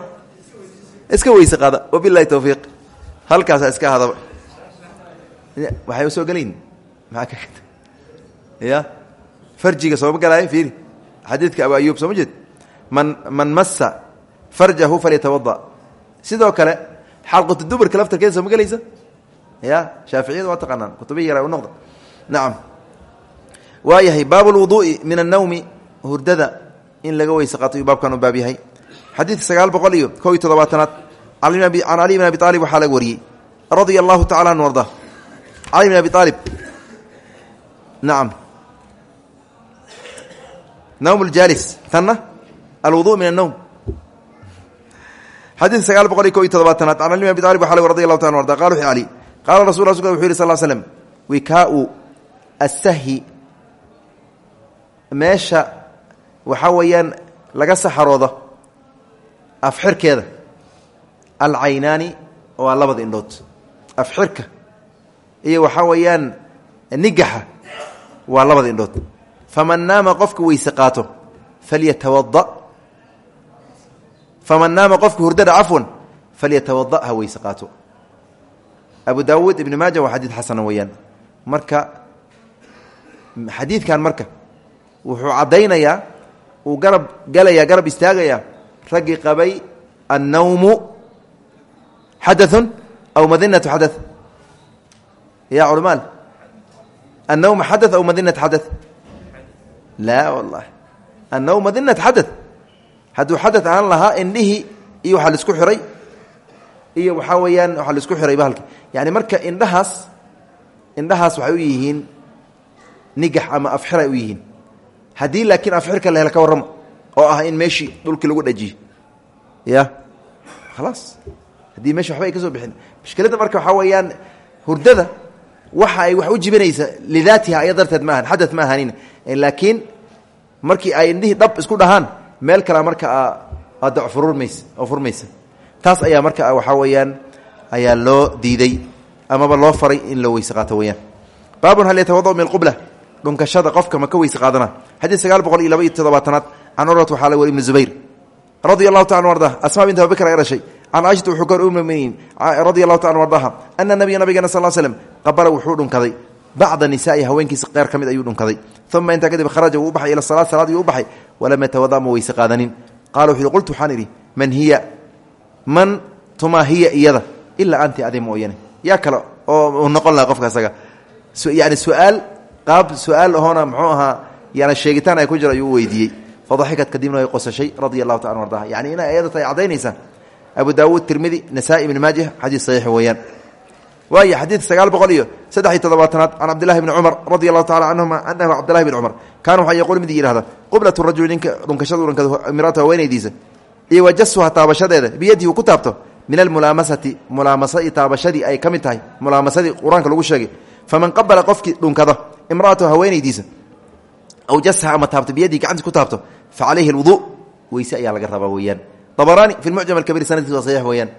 iska weyse qaada. Wabilahi towfiiq halkaasa iska hadaba waxay u soo gelayn? Maaa ka ya? Farjiga sooma galaayo fiiri. Xadiidka abu ayuub soo man man massa farjahu falyatawada sidoo kale xalqatu duburka laftarkeeda sooma gelaysa ya? Shaaficiyada waa taqaanaan. Kutubihi yara u noqda. Nacam waayahay baab lwuduu'i min annawmi hurdada in laga weyse qaato iyuu baabkan u yahay. Xadiidka sagaal boqol can cali bn abi aalib waxaa laga wariyey. Radia allahu tacala anu arda cali bn abi aalib nacam nawm ljaalis tanna alwudu min annowm xadiidka sagaal boqol iyo kow iyo toddobaatanaad. Can cali bn abi alib waxa laga radi allahu taala arda qala wuxu cali qaala rasul rasulka wuxu yidhi sal slm wikaau asahi meesha waxaa weeyaan laga saxaroodo afxirkeeda alcaynaani waa labada indhood afxirka iyo waxaa weeyaan nigaxa waa labada indhood. Faman naama qofka weyse qaato falyatawada faman naama qofka hurdada cafwan falyatawada ha weyse qaato. Abu daawuud ibn maaja waa xadiid xasana weeyaan. Marka xadiidkan marka wuxuu caddaynayaa uu garab galayaa garab istaagayaa raggii qabay annawmu xadaثu aw madinatu xada ya culmaal annawma xada aw madinat xada laa walah annawma dinat xada hadduu xada aan lahaa indhihii iyo waxaa la isku xiray iyo waxaa weeyaan waxaa la isku xiray bahalka yani marka indhahaas indhahaas waxay u yihiin nigax ama afxira u yihiin haddii laakiin afxirka la hela ka warramo oo ah in meeshii dhulkii lagu dhajiyo ya khalaas haddii meesha waxba ay ka soo bixin. Mushkiladda marka waxaa weeyaan hurdada waxa ay wax u jibinaysa lidaatiha aya darteed maahan xadad ma ahanin laakiin markii ay indhihii dhab isku dhahaan meel kalea marka ada fururmaysa oo furmaysa. Taas ayaa marka waxaa weeyaan ayaa loo diiday amaba loo faray in loo weyse qaato weyaan baabun hal yatawada min qubla dhunkashada qofka ma ka weyse qaadana. Xadiid sagaal boqol iyo laba iyo toddobaatanaad can urwat waxaa la wari ibnu zubayr radia allahu taala arda asma bint abubakr ay dhashay can caaishata wuxuu ka war umuminiin radia allahu taala ardaha ana nabiya nabigeena sal slm qabala wuxuu dhunkaday bacda nisaai haweenkiisa qeer ka ayuu dhunkaday uma intaa kadib kharaja wuu baxay ila salaad salaad ayuu u baxay walam ma weyse qaadanin qala wuxu yhi qultu waxaan man hiya man tumaa hiya iyada ilaa anti adi mooyane yaa kale oo noqon laha qofka yani su'aal qaab su'aal yana sheegitaan ay ku jira ayuu u weydiiyey kadibna way qosashay radia taala ardaha yani inay ayada tahay caddaynaysaa abu daawuud tirmidi nasaa-i ibn maajah xadiis saxiix weeyaan. Waay xadiidka sagaal boqol iyo saddex iyo toddobaatanaad can cabdillahi bni cumar radi allahu tacala canhuma anahu cabdillahi bni cumar kaana waxaa yaquul mid yihahda qublat rajuli ninka imraata haweenaydiisa iyo wajasuha taabashadeeda biyadihi ku taabto min almulaamasati mulaamasa taabashadii ay ka mid tahay lagu sheegay. Faman qabala qofkii dhunkada imraatahu haweenaydiisa aw jasaha ama taabto biyadihi gacanti ku taabto fa calayhi alwuduu weyse ayaa laga rabaa weeyaan dabaraani fi lmucjam alkabiir sanadkiis waa saxiix weeyaan.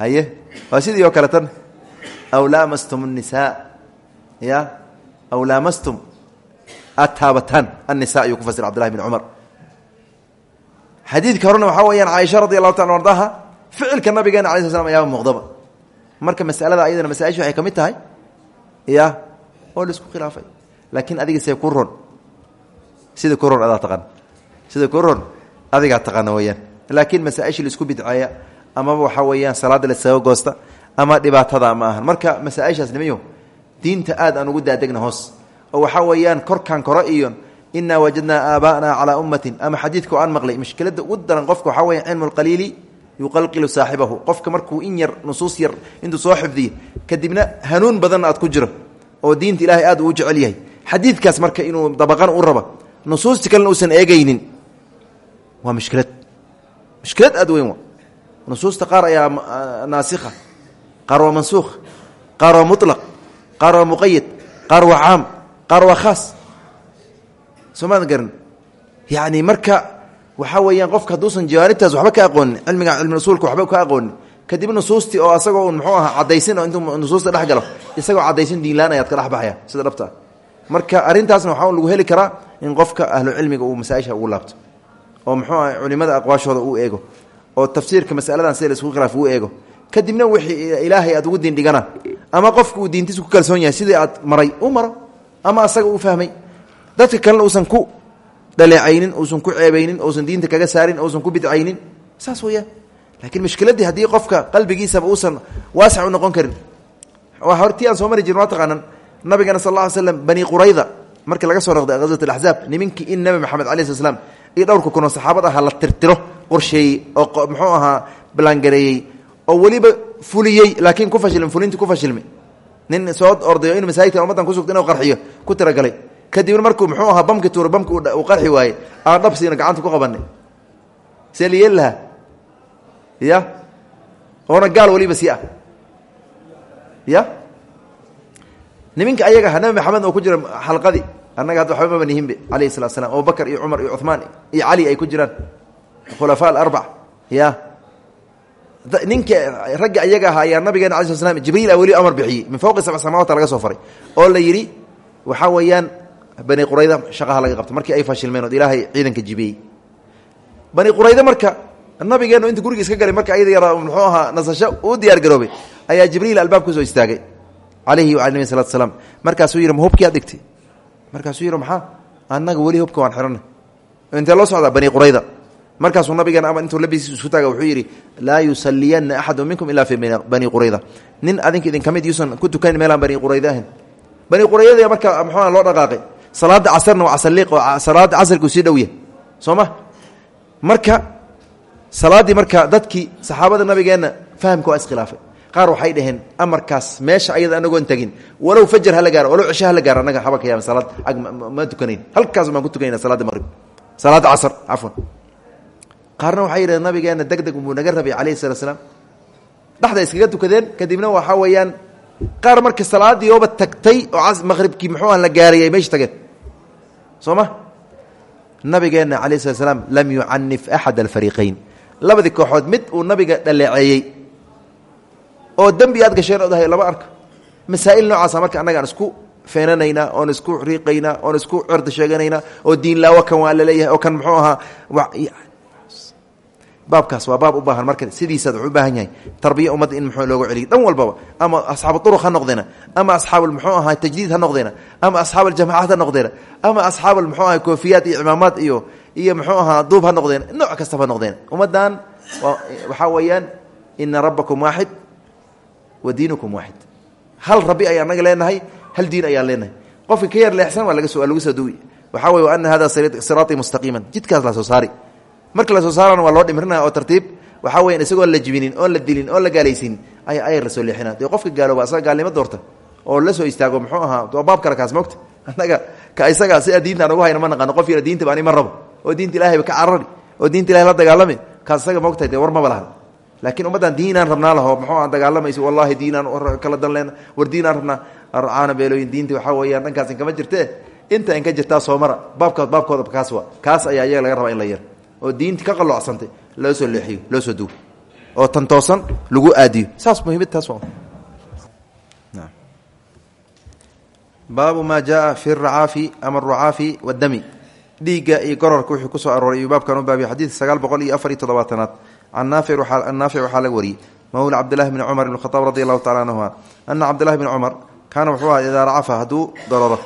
Haye? Waa sidii oo kale tan. Aw laamastum الnisaa ya? Aw laamastum aad taabataan annisa ayuu ku fasir cbdillahi bn cumar xadiidka horena waxaa weyaan caaisha radi allahu taala ardaha ficilka nabigeena ala sl slam ayaaba muuqdaba. Marka masalada ayadana masaaisha waxay ka mid tahay ya? Oo la isku khilaafay. Laakiin adiga see ku ron sida ku ron adaa taqaan. Sida ku ron adigaa taqaana weyaan laakiin masaaisha la isku bidceeya amaba waxaa weeyaan salaada lasaga goosta ama dhibaatada ma ahan. Marka masaaishaas nimayo diinta aad aan ugu daadegna hoos. Oo waxaa weeyaan korkan koro iyo inaa wajadnaa aabaana calaa ummatin. Ama xadiidka aan maqlay mushkilada ugu daran qofka waxaa weya cilmu lqaliili yuqalqilu saaxibahu. Qofka markuu in yar nusuus yar intuu soo kadibna hanuun badanna aad ku jiro oo diinta ilaahay aad uu jecel yahay. Xadiidkaas marka inuu dabaqan u rabo nusuusti kalena uusan eegaynin waa mushkilad mushkilad aad weyn nusuusta qaar ayaa naasikha qaar waa mansuukh qaar waa mulaq qaar waa muqayad qaar waa caam qaar waa khaas soo maada garan yacni marka waxaa weeyaan qofka hadduusan jawaanibtaas waxba ka aqoonin cilmiga cilmi usuulka waxba ka aqoonin kadib nusuustii oo asagoo un muxuu ahaa caddaysin oo intuu nusuusta dhex galo isagoo caddaysin diinlaan ayaad ka dhex baxaya sida dhabta marka arrintaasna waxaa lagu heli karaa in qofka ahlu cilmiga uu masaaisha ugu laabto oo muxuu aha culimada aqwaashooda uu eego oo tafsiirka masaladan sida la isku khilaaf uu eego kadibna wixii ilaahay aad ugu diindhigana ama qofka uu diintiisa ku kalsoon yahay sidii aad maray u maro ama asaga uu fahmay. Dadka kalena uusan ku dhaleecaynin uusan ku ceebaynin uusan diinta kaga saarin uusan ku bidcaynin saas weyaan laakiin mushkiladii haddii qofka qalbigiisaba uusan waasac u noqon karin. Hortii aan soo mari jirin waa taqaanan. Nabigana sal alla ly bani qurayda markii laga soo noqday ghaswat alaxzaab nimankii in nabi maxamed alai sl slam iyo dhowrka kunoo saxaabad aha la tirtiro qorsheeyey oo muxuu ahaa ballaangareeyey oo weliba fuliyey laakiin ku fashilmi fulinti ku fashilmi. Nin soo ordayo inuu masaajidkan ummaddan kusugta inuu qarxiyo ku tiragalay kadibna markuu muxuu ahaa bamki tuura bamki uu qarxi waayey aan dhabsiina gacanta ku qabanay. See ya? Oona gaal weliba si ah. Ya? Niminka ayaga aha maxamed oo ku jira xalqadii annaga hadda waxba maba nihinbe alayhi salatu slam abubakar iyo cumar iyo cumaan iyo cali ay ku jiraan. Khulafaa alarbac ya. Ninka ragga ayaga ahaa ayaa nabigeena ala slam jibriil a weli amar min fowqi sabc samawata laga soo faray. Oo la yidhi waxaa weeyaan bani qurayda shaqaha laga qabta markii ay fashilmeen ood ilaahay ciidanka jibiyey bani qurayda marka nabigeenu inta guriga iska galay marka ayada yara muxuu ahaa nasasho uu diyaar garoobay. Ayaa jibriil albaab ku soo istaagay. Calayhi waala nabi salatu salaam. Markaasuu yidhi ma hubkii ad dhigtay markaasuu yidhi maxaa? Annaga weli hubka waan xihana intee loo socdaa bani qurayda? Markaasuu nabigeena ama intuu isku taaga wuxuu yidhi laa yusalliyanna axadu minkum ilaa fii bani qurayda. Nin adinka idin ka mid yuusan ku tukanin meelaan bani qurayda ahayn. Bani quraydada marka muxuua loo dhaqaaqay salaada casarna waa casaliiq oo salaada casarkuu sii dhowya soo ma? Marka salaaddii marka dadkii saxaabada nabigeenna fahamka waa iskhilaafay qaar waxay dhaheen amarkaas meesha ayada anagoon tegin walow fajar hala gaaro walow cisho hala gaaro annaga haba ka yaaba salaad ag ma tukanayn halkaas baan ku tukanayna salaadda maqrib salaadda casar cafwan. Qaarna waxay yidhahdeen nabigeenna deg deg naga rabay calayhi salatu salaam dhexda iskaga tukadeen kadibna waxaa weeyaan qaar marka salaadii ooba tagtay oo maqhribkii muxuu la gaaray ay meesha tageen. Soo ma? Nabigeenna calayhi salat slaam lam yucanif axad alfariiqayn. Kooxood mid uu nabiga dhaleeceeyey oo dembi aad gasheen odahay lama arka masaa'il noocaasa marka annaga aan isku feenanaynaa oon isku riiqaynaa oon isku cirdi sheeganaynaa oo diin laawo kan waa la leeyahay oo kan muxuu ahaa baabkaas waa baab u baahan marka sidiisaad wuxuu u baahan yahay. Tarbiya ummadda in muxuu looga celiyo dhan walbaba ama asxaabu turuq ha noqdeena ama asxaab muxuu ahaa tajdiid ha noqdeena ama asxaab aljamacaat ha noqdeena ama asxaab muxuu ahaa koofiyaad iyo cimaamaad iyo iyo muxuu ahaa duub ha noqdeena nooc kastaba ha noqdeena ummaddan waxaa weeyaan ina rabbakum waaxid wa diinukum waaxid hal rabbi ayaan naga leenahay hal diin ayaan leenahay. Qofka ka yar leexsan waa lagu soo duwi. Waxaa weye wa ana hada siraatii mustaqiiman. Jidkaas la soo saari. Marka la soo saarana waa loo dhimrinaya oo tartiib waxaa weyan isagoon la jibinin oon la dilin oon la gaalaysiinin ayaa ayar la soo leexina dee qofka gaalooba asaga gaalnimo doorta oo la soo istaago muxuu ahaa waa baab kale kaas mogta annaga ka isaga si diinta aan ugu hayna ma naqano qof yara diinta baani ma rabo. Oo diinta ilahayba ka carari oo diinta ilahay laakiin ummaddan diinaan rabnaa laho muxuu dagaalamayso wallahi diinaan kala danleen war diinaan rabnaa caana beelooyin diinta waxaa weeyaan dhankaas inkama jirtee inta inka jirtaa soomara baabkood baabkooda kaas wa kaas ayaa iyaga laga rabaa in la yar. Oo diinti ka qaloocsantay loo soo leexiyo loo soo duwo. Oo tan toosan lagu aadiyo. Saas muhiimad taas waa. Baabu maa jaa fi racaafi ama arucaafi wadami dhiigga iyo gorarka wuxuu ku soo arooray iyuu baabkan u baabiya can naafic waxaa laga wariyey mawla cabdillahi bni cumar ibn khadaab radi allahu tacala anhuma ana cabdillahi bni cumar kaana wuxuu aha idaa racafa hadduu gororo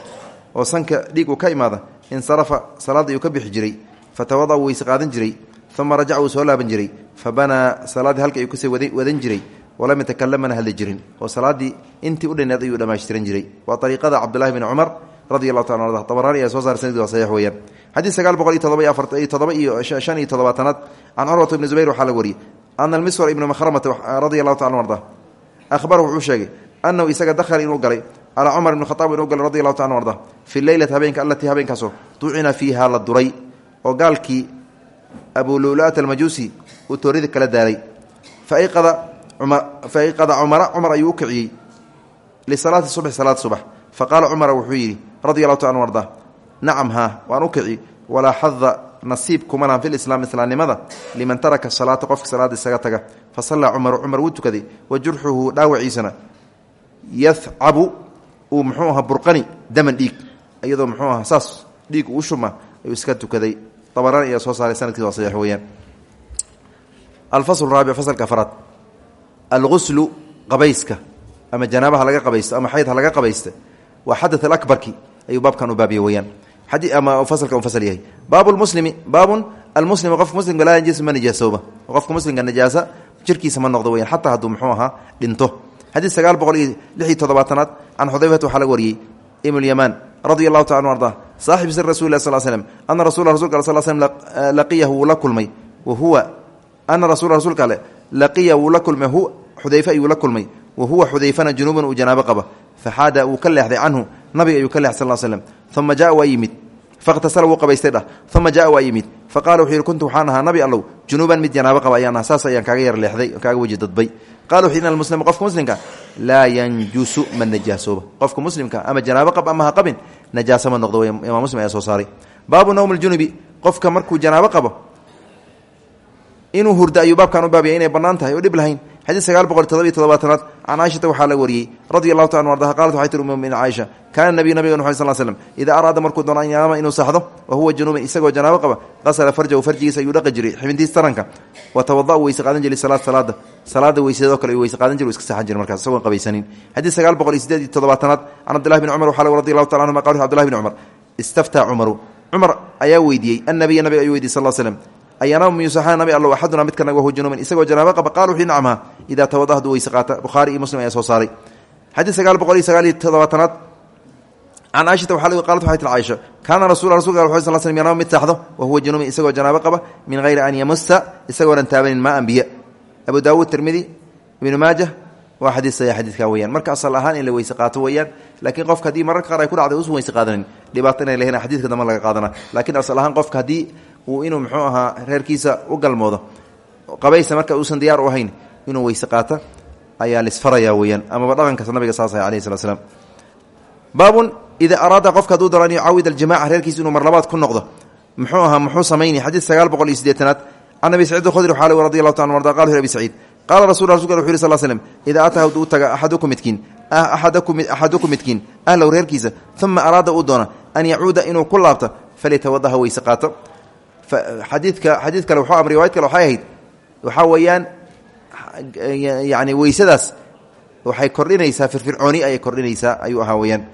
oo sanka dhiig uu ka imaada insarafa salaadda iyuu ka bixi jiray fatawada uu weyse qaadan jiray uma rajaca uu soo laaban jiray fabanaa salaaddii halka ayuu ka sii wadan jiray walam yatakalamana hadli jirin oo salaaddii intii u dhaneed ayuu dhammaystiran jiray waa ariiqada cabdillahi bni cumar radi allahu taala arda tabaraani ayaa soo saara sanadki waa saxiix weeyaan. Xadiid sagaal boqol iyo todoba iyo afar iyo zubayr waxaa la wariyey ana almiswar ibnu makhramata radia allahu taala arda. Ahbar wuxuu sheegay anahu isaga dakhala inuu galay calaa cumar ibni khataab inuu galay radi allahu taala arda. Fi leylati habeenka allatii habeenkaasoo ducina fiiha la duray oo gaalkii abululaat almajuusi uu toorida kala daalay. Faiqada cumara cumar ayuu u kiciyey. Lisalaati subxi salaad subax faqaala cumara wuxuu yidhi radi allahu ta an arda. Nacam haa waan u kici. Walaa xada nasiib kuma lahan filislaam islaamnimada liman taraka salaata qofka salaada isaga taga. Fa sallaa cumaru cumar wuu tukaday wa jurxuhu dhaawaciisana. Yahcabu uu muxuu aha burqani daman dhiig. Iyadoo muxuu aha saas dhiig uu shuma ayuu iska tukaday. Abaraan ayaa soo saaray sanadkiis waa saxiix weeyaan. Alfasl raabic fasalka afraad alguslu qabayska ayuu baabkan u baabiye weyaan ama fasalka fasal yahay. Baab lmuslimi baabun almuslimu qofka muslimka laa yanjis ma nijaasooba qofka muslimka nijaasa jirkiisa ma noqdo weyaan xataa hadduu muxuu ahaa dhinto. Xadiid sagaal boqol iyo lix iyo toddobaatanaad can xudayfata waxaa taala anu arda sir rasul lah sal slm ana rasul rasulka sal slm laqiyahu wuu la kulmay. Wa huwa ana rasul rasuulka ale laqiya la kulmay. Hu xudayfe ayuu la kulmay. Wa huwa xudayfana junuuban uu janaabo qaba. Faxaada wuu ka leexday nabiga ayuu ka leexay sal slm uma jaa waa yimid. Fakhtasala wuu qabaystay dhah uma jaa waa yimid. Faqala wuxuu yihi kuntu waxaan ahaa nabi allow. Junuuban mid janaabo qaba ayaan aha saas ayaan kaaga yar leexday kaaga weji dadbay. Qala wuxu in almuslima qofka muslimka laa yanjusu ma najaasooba. Qofka muslimka ama janaabo qab ama ha qabin najaasa ma noqdo imaam muslim ayaa soo saaray. Baabu nawm ljunubi qofka markuu janaabo qabo inuu oo can caaishata waxaa la wariyey radi allahu ta an ardaha qalat waxay tiri umm caaisha kaana nabiyu nabiga nuxu sal slm idaa araada markuu doono an yanaama inuu saxdo wa huwa junuuban isagoo janaabo qaba qasala farjahu farjigiisa ayuu dhaqi jiray xibintiis taranka wa tawada weyse qaadan jiray salaad salaada salaada weysadoo kale weyse qaadan jir iska saxan jira markaas isagoon qabaysanin xadiid sagaal boqol iyo sideed iyo toddobaatanaad can cabdillahi bni cumar waxaa radi allahu taala anhuma qal abdillahi bni cumar istaftaa cumaru cumar ayaa weydiiyey ayanaam miyusaxana nabi allow axaduna mid kanaga wahu junuuban isagoo janaabo qaba qaal wuxuu nacamha idaa tawada hadduu weyse qaata bukhaari iyo muslim ayaa soo saaray. Xadiid sagaal boqol iyo sagaal iyo toddobaatanaad. Can caaishata waa qalat waxay tir caaisha kaana rasul rasulka al sal slm yanaam mid saxdo wa huwa junuuban isagoo janaabo qaba min hayri an yamusa isagoonan taabanin maa anbiya. Abu daawuud tirmidi ibnu maajah waa xadiid saxiix xadiidka weyaan marka asal ahaan in la weyse qaato weyaan laakiin qofka haddii mararka qaar ay ku dhacday usan weyse qaadanin dhibaato inay lahayn xadidka dambe laga qaadana laakiin asal ahaan qofka haddii uu inuu muxuu ahaa reerkiisa u galmoodo. Qabaysa marka uusan diyaar u ahayn inuu weyse qaata ayaa lisfaraya weyaan amaba dhaqankaas nabiga saas ah alayh slat slam idaa araada qofka haduu daro an yucaawid aljamaca reerkiisa inuu marlabaad ku noqdo. Muxuu ahaa muxuu samaynay xadiid sagaal boqol iyo sideetanaad can abi sacid khudri xaali radi allahu ta arda qal abi saciid qaala rasul rasulka wuxu yhi sal ataa hadduu taga axaduku midkiin axaduku midkiin ahlow reerkiisa uma araada uu doona an yacuuda inuu ku laabto falyatawadaha weyse xadiidka xadiid kale wuxuu am riwaayad kale waxay ahayd. Waxaa weeyaan yani weysadaas waxay kordhinaysaa firfircooni ayay kordhinaysaa ayuu ahaa weyaan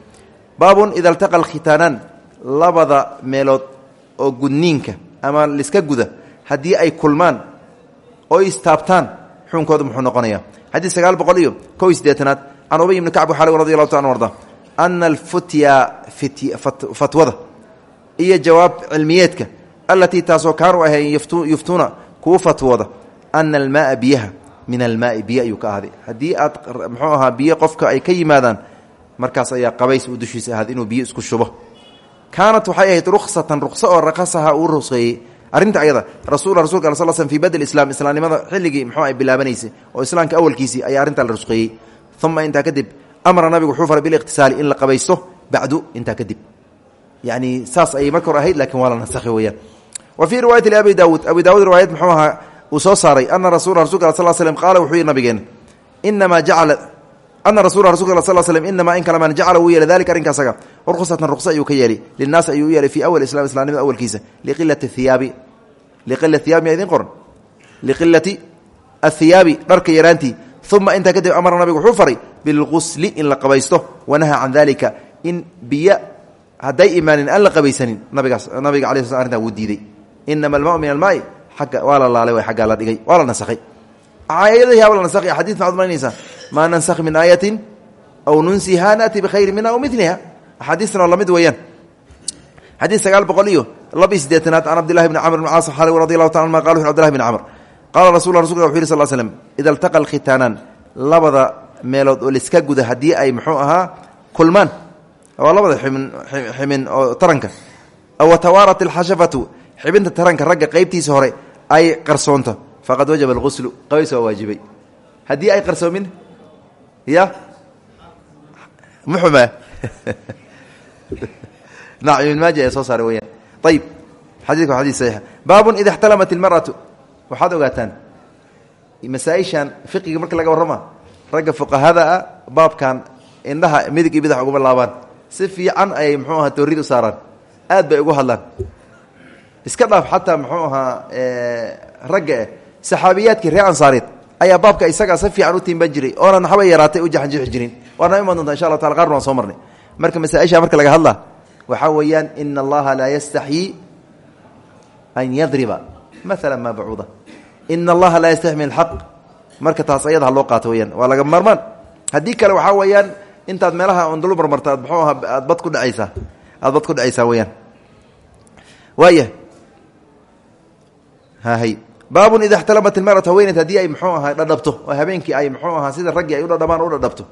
baabun ida altaqa alkhitaanaan labada meelood oo gudniinka ama liska guda haddii ay kulmaan oo istaabtaan xuunkooda muxuu noqonaya. Xadiid sagaal boqol iyo kow iyo sideetanaad can ubay ibni kacb waxaa lg radi allahu ta an arda ana alfutya fatwada. Iyo jawaab cilmiyeedka allatii taasoo kaanu ahayn yuftuuna kuu fatwooda ana almaaa biyaha min almaai biyo ayuu ka ahday haddii aad muxuu ahaa biyo qofka ay ka yimaadaan markaas ayaa qabays uu dushiisa ahaaday inuu biyo isku shubo. Kaanat waxay ahayd ruksatan rukso oo raqasaha uu rusqeeyey arrinta ayada rasul rasulka al sl slm fi badl islam islaamnimada xilligii muxuu ay bilaabanaysay oo islaamka awalkiisii ayaa arrintaa la rusqeeyey uma intaa kadib amara nabigu wuxuu faray biliqtisaali in la qabaysto bacdu intaa kadib. Yani saas ayay marka hor ahayd laakiin waa nasakhi weyaan wa fii riwaayati abi daawuud abi daawud riwaayad muxuu ahaa uu soo saaray ana rasul rasulka sl slm qaala wuxuu yihi nabigeena inamaa jacala ana rasul rasulka sl slm inamaa in kalamaan jacala wuu yeelay dalika arrinka asaga. Ruksatan ruqsa ayuu ka yeelay. Linaas ayuu u yeelay fii awal islam islamnimada awalkiisa liqilati hiyaabi liqilati hiyaabi miyaa idin qoran. Liqilati athiyaabi dharka yaraantii. Uma intaa kadib amara nabigu wuxuu faray bilgusli in la qabaysto. Wanahaa can dalika in biyo hadday imaanin inama almau min almaai agga waa way aggaa la dhigay waa la nasakhay aayadahiaba la nasakhay xadis maxaad nansakh min aayatin aw nunsiha naati bikhayri minha aw miliha axaadiistan oo la mid weeyaan xadiis sagaal boqol iyo laba iyo sideetanaad can cabdillahi bni camr bn caas taala anma qala wuxu abdillahi bn camr rasul rasulka wuxu yiri sal slm ida altaqa alkhitaanaan labada meelood oo liska guda haddii ay muxuu ahaa kulmaan waa labada ximin oo taranka aw tawaarat alxashafatu xibinta taranka ragga qeybtiisa hore ay qarsoonto. Faqad wajaba alghuslu qabays waa waajibay. Ay qarsoomin ya? Muxuma naam ibn maaja ee soo saaray weyaan ayib xadiidka waa xadis saxiixa baabun ida masaa-ishan fiqiga marka laga warrama ragga fuqahada ah baabkan indhaha midig iyo bidax uguma si fiican ayay muxuu ahaa toorid u aad bay ugu hadlaan iska dhaaf xataa muxuu ahaa ragga eh saxaabiyaadkii reer ansaareed ayaa baabka isagaa si fiican u tiimban jiray oonan waxba yaraatay u jaxanjixi jirin. Waana iman doonta insha allah taala qarn waan soo marnay. Marka masaaisha marka laga hadla waxaa weeyaan ina allaha laa yastaxyii an yadriba maala maa bacuuda ina allaha laa yastaxyi min alxaq marka taas ayada ha loo qaato weyaan waa laga marmaan haddii kale waxaa weeyaan intaad meelaha ondulu marmarta aad muxuu aha aad bad ku dhacaysaa aad bad ku dhacaysaa weyaan waaya baabun ida xtalamat ilmaratu haweeneyd haddii ay muxuu ahaa dhadhabto oo habeenkii ay muxuu ahaa sida raggii ay u dhadhabaan u dhadhabto.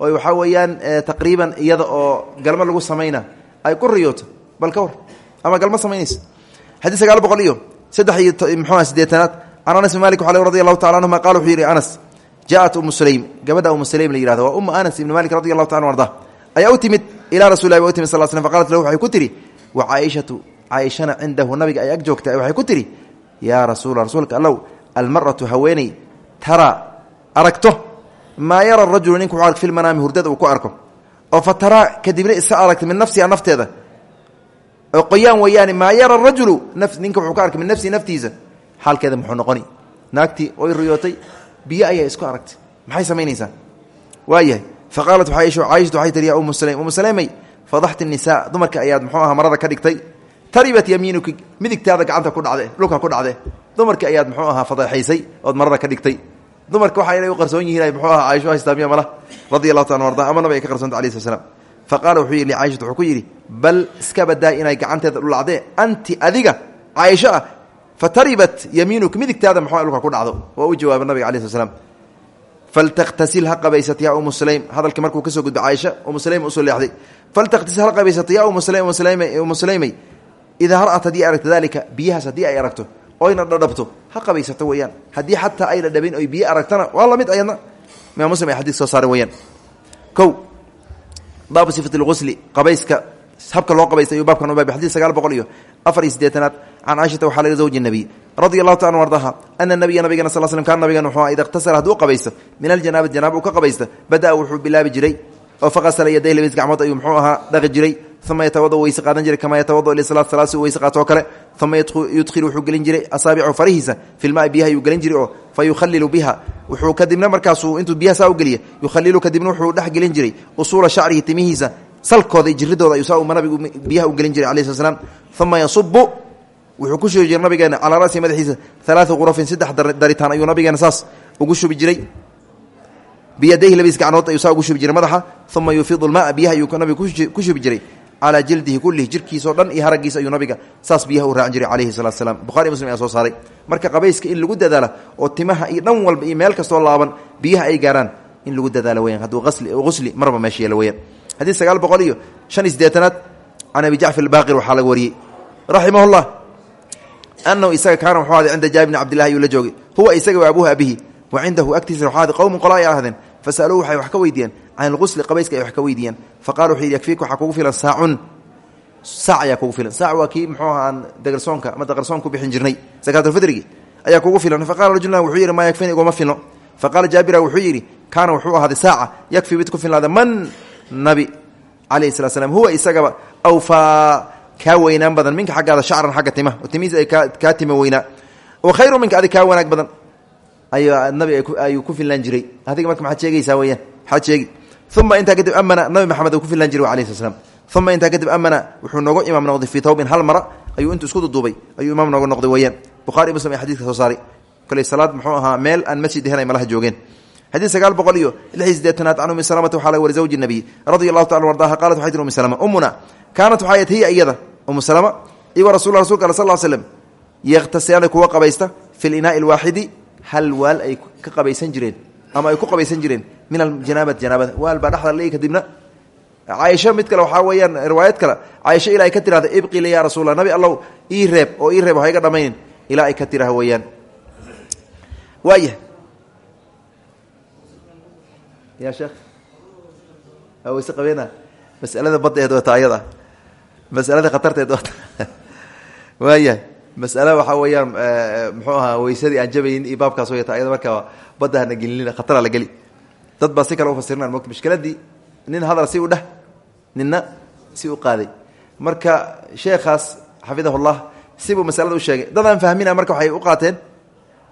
Oo waxaa weeyaan taqriiban iyada oo galmo lagu samayna ay ku riyooto. Bal ka war ama galmo samaynaysa xadii sagaal boqol iyo saddex iyo muxuuha sideetanaad can anas bin malik ale radi allahu tacala anhuma qala wuxuu yidhi anas jaaءat umu sulaym. Gabadha umu sulaym la yihahdo waa uma anas ibni malik radi allahu taala arda ayaa u timid ilaa rasul lah ba u timid sal slm faqalat lahu waxay ku tihi wa caaishatu caaishana cindahu nabiga ay ag joogta waxay ku tihi yaa rasuula rasuulka allow almaratu haweeney tara aragto. Maa yara rajulu ninku ark fi lmanaami hurdada uu ku arko. Oo fa taraa kadibna iska aragta min nafsiha nafteeda. Oo qoyaan weeyaani maa yara rajulu ninka wuxuu ka arkay min nafsihi naftiisa. Xaalkeeda muxuu noqoni. Naagtii way riyootay. Biyo ayaa isku aragtay. Maxay samaynaysaa waayahay. Fa qaalat caaishatu waxay tihi ya umu saleym umu saleymay fadaxti nisaa dumarka ayaad muxuu aha marada ka dhigtay taribat yamiinuki midigtaada gacanta ku dhacde dhulka ku dhacde. Dumarkii ayaad muxuu ahaa fadeexaysay ood marada ka dhigtay. Dumarka waxa inay u qarsoon yihiin ay muxuu aha caaisho haystaa miya mala radi taala arda ama nabig ay ka qarsonta alayh slat slam fa wuxuu yidhi caishatu wuxuu ku yidhi bal iska badaa inay gacanteeda dhulacdee anti adiga caaisho ah fa midigtaada muxuu dhulka ku dhacdo. Waa u jawaaba nabiga alay slat slam faltakhtasil ha qabaysat yaa umu sulaym. Hadalkii markuu ka soo gudba caaisha umu sulaym u soo leexday. Faltakhtasil ha qabaysat yaa umu sulaymay idaa ra'at haddii aragto dalika biyahaas haddii ay aragto oyna dhadhabto ha qabaysato weeyaan haddii xataa ay dhadhabin oy biyo aragtana waa la mid ayadna imaam muslim ay xadis soo saaren weyaan kow baabu sifat lgusli qabayska habka loo qabaysta ayuu baabkan u baabay xadis sagaal boqol iyo afar iyo siddeetanaad can caaishata waxaa laga zawji nabiy radia allahu taala ardaha ana nabiya nabigana sal slm kaan nabigan wuxuu ida ikhtasara hadduu qabaysto min aljanaabati janaaba uu ka qabaysta bada-a wuxuu bilaabi jiray oo faqasala yadayh labis gacmood ayuu muxuu ahaa dhaqi jiray uma yatawada weyse qaadan jiray kamaa yatawada lisalaat salaad si u weyse qaato oo kale uma yudkhilu wuxuu gelin jiray asaabicu farihiisa filmaai biyaha yuu gelin jiray oo fa yukhalilu biha. Wuxuu kadibna markaasuu intuu biyaha saa u geliya yukhalilu kadibna wuxuu dhex gelin jiray usuula shacrihi timihiisa salkooda iyo jiridooda ayuu saa nabigu biyaha u gelin jiray alayh slat slam uma yasubu wuxuu ku shubi jiray nabigeena calaa rasihi madaxiisa alaaa qurafin saddex daritaan ayuu nabigeena saas ugu shubi jiray. Biyadayhi labadiis gacnood ayuu saa ugu shubi jiray madaxa. Uma yufiidu lmaa biyaha ayuu nabigu ku shubi jiray calaa jildihi kullihi jirkiisao dhan iyo haraggiisa ayuu nabiga saas biyaha u raacin jiray calayhi salatu salaam bukhari muslim ayaa soo saaray marka qabayska in lagu dadaala oo timaha iyo dhan walba iyo meel laaban biyaha ay gaaraan in lagu dadaalo weyaan hadduu usli marba meesha yeelo weyaan xadiis sagaal boqol iyo shan iyo siddeetanaad can abi jacfar albaqir waxaa laga wariyey anahu isaga kaana wuxuu ahday cinda jaabir bni ayuu la joogay huwa isaga wa abuuha abihi wa cindahu agtiisa waxaa ahday qowmun qola ay ahdeen fasaluuhu waxay can ilqusli qabayska ay wax ka weydiiyeen faqala wuxuu yidhi yakfiika waxaa filan saacun saac ayaa filan saac waa muxuu aan dagarsoonka ama daqarsoon bixin jirnay sakaatulfidrigi ayaa kugu filan faqala rajulna wuxuu yidhi maa yakfini iguma filno faqaala jaabira wuxuu yidhi kaana wuxuu ahaaday saaca yakfi mid ku man nabi calayhi salat slam huwa isagaba awfaa kaa weynaan badan minka xaggaada shacran xagga tima oo ay kaa tima weynaa oo khayru minka adig wanaag badan ayaa nabi ayuu ku filnaan jiray adiga marka maxaad sheegaysaa weyaan maxaad sheegi uma intaa kadib amana nabi maxamed uu ku filnaan jiray alayhi slat slam uma intaa kadib amana wuxuu noogu imaam noqday fii tawbin hal mara ayuu intuu isku duduubay ayuu imaam nooga noqday weyaan bukhari muslim ee xadidka soo saaray koley salaad muxuu ahaa meel aan masjid ahayn ay malaha joogeen xadiid sagaal boqol iyo lix iyo sideetanaad can umi salamata waxaa laga wari zawji nabiy radia allahu taala ardaha qalat waxay tiri umi salama umuna kaanat waxay ayd hiya iyada umu salama iyo wa rasul rasulka al sal l slem yakhtasilaana kuwa qabaysta fi linaai alwaaxidi hal waal ay ka qabaysan jireen ama ay ku qabaysan jireen min aljanaabati janaabada waal baa dhexda leey kadibna caaisho mid kale waxaa weeyaan riwaayad kale caaisho ilaa ay ka tirahda ibqile ya rasulla nabi allow ii reeb oo ii reeb ha iga dhamaynin ilaa ay ka tiraha weeyaan waaya ya sheekh wayse qabeena masalada baddeed wata ayada masalada khatarteed wata waaya masale waxaa weeyaan muxuu ahaa weysadii aan jabaynin iyo baabkaas wayata ayada markaa badda hana gelinina khatara la geli dad baa si kale ufasirnaan mogta mushkiladii nin hadal si u dheh ninna si u qaaday. Marka sheekhaas xafidahullah sibuu masalada u sheegay. Dad aan fahmina marka waxay u qaateen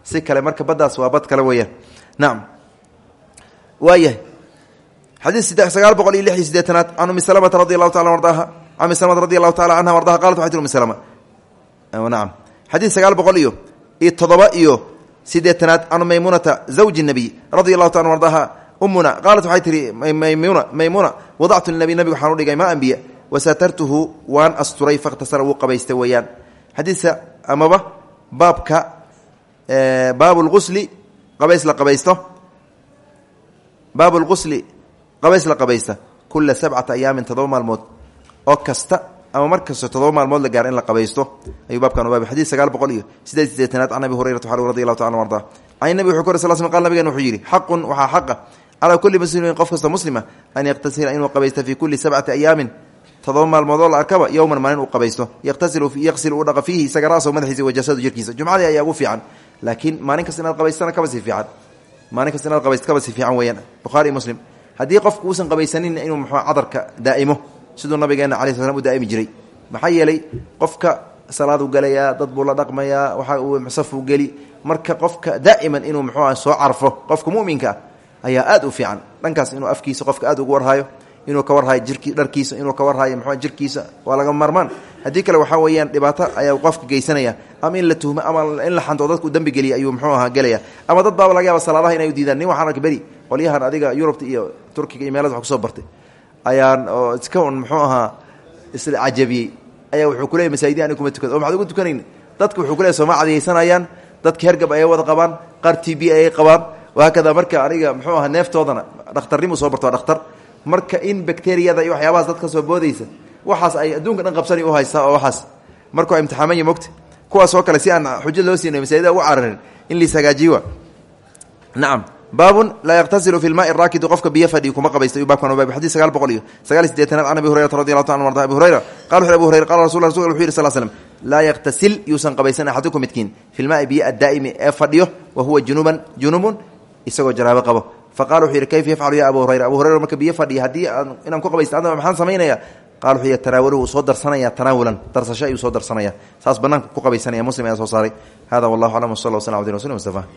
si kale marka baddaas waa bad kale weeyaan. Nacam waayahay xadiis sagaal boqol iyo lix iyo sideetanaad can umi salamata taala ardaaha can umi salamata taala canha ardaha qalat waxay tir umi salama. Nacam xadiis sagaal boqol iyo iyo toddoba iyo sideetanaad can maymunata zawji nabiy radi allahu taala ardaha umuna qaalat waxay tihi maymuna wadactu linabiy nabiga waxaan u dhigay ma ambiya wasatartuhu waan asturay fakhtasara wuu qabaystay weeyaan xadiisa amaba baabka baab lqusli qabays la qabaysto baab lqusli qabays la qabaysta kula sabcata ayaamin todoba maalmood oo kasta ama mar kasta todoba maalmood la gaara in la qabaysto ayuu baabkan baab xadis sagaal boqol iyo sideed sideetanaad can abi hurayrata radi allahu taala arda can nabi wuxuu ka sal sl qal nabigen wuxuu yidhi xaqun waxaa xaqa calaa kulli muslimin qof kasta muslima an yaktasila inuu qabaysta fii kulli sabcati ayaamin. Todoba maalmoodoo la arkaba yowman maalin uu qabaysto. Yaqsil uu dhaqa fiihi isaga raso madaxiisa wajasadu jirkiisa. Jumcadii ayaa ugu fiican. Laakiin maalin kasta inaad qabaystana kaba sii fiican. Maalin kasta inaad qabayst kaba sii fiican weeyaan. Bukhaari muslim. Haddii qofku uusan qabaysanin inuu muxuu cadarka daa'imo siduu nabigeena cala sl slam u daa'imi jiray. Maxaa yeelay qofka salaaduu gelayaa dad buu la dhaqmayaa waxa uu safuu geli. Marka qofka daa'iman inuu ayaa aad u fiican. Dhankaas inuu afkiisa qofka aad ugu warhaayo inuu ka warhaayo jirki dharkiisa inuu ka warhaayo mxuu jirkiisa waa laga maarmaan haddii kale waxaa weeyaan dhibaato ayaa qofka geysanaya ama in la tuhmo ama in la xanto dadku dembi geliya ayuu muxuu ahaa gelaya ama dad baaba laga yaaba salaadaha inay diidaan. Nin waxaan arka beri qolyahan adiga yurubta iyo turkiga iyo meelada wax ku soo bartay. Ayaan iska un muxuu ahaa isla cajabiyey. Ayaa wuxuu kuleeyay masaajidi ani kuma tukada maxad ugu tukanayn dadka wuxuu kuleeyay sooma dadka hergab ayay wada qabaan qaar t b qabaan wahaakada marka aniga muxuu ahaa neeftoodana dhakhtarnimu soo barto waa marka in bacteriyada iyo waxyaabahaas dadka soo boodaysa waxaas ay adduunka dhan qabsani u haysaa oo waxaas. Marka waa imtixaamanya mogta kuwaas oo kale si aan xujo loo siinay masaajida ugu cararin in lais hagaajiyo nacam baabun laa yaktasilu fi lmaai raakidi qofka biyo fadhiyo kuma qabaysta ayuu baabkan baab xadis sagaal boqol iyo sagaal sideetanaad can abi hurayrata radi allahu ta an arda abi hurayra qala wuxu abu hurayra qala rasul rasul wuxu yidhi sal slm laa yaktasil yuusan qabaysan axadukum midkiin. Fi lmaai biyo addaa'imi wa isagoo janaabo qabo. Faqala wuxuu yidhi kayfa yafcalu ya abu hurayra? Abu hurayra marka biyo fadhiya haddii aan inaan ku qabaysta maxaan samaynaya qala wuxuu yidhi tanaawaluhu wuu soo darsanaya tanaawulan darsasho ayuu soo darsanaya saas banaanka ku qabaysanaya muslim ayaa soo saaray. Hada wallahu aclam w sal w sl abdi rasul mustafa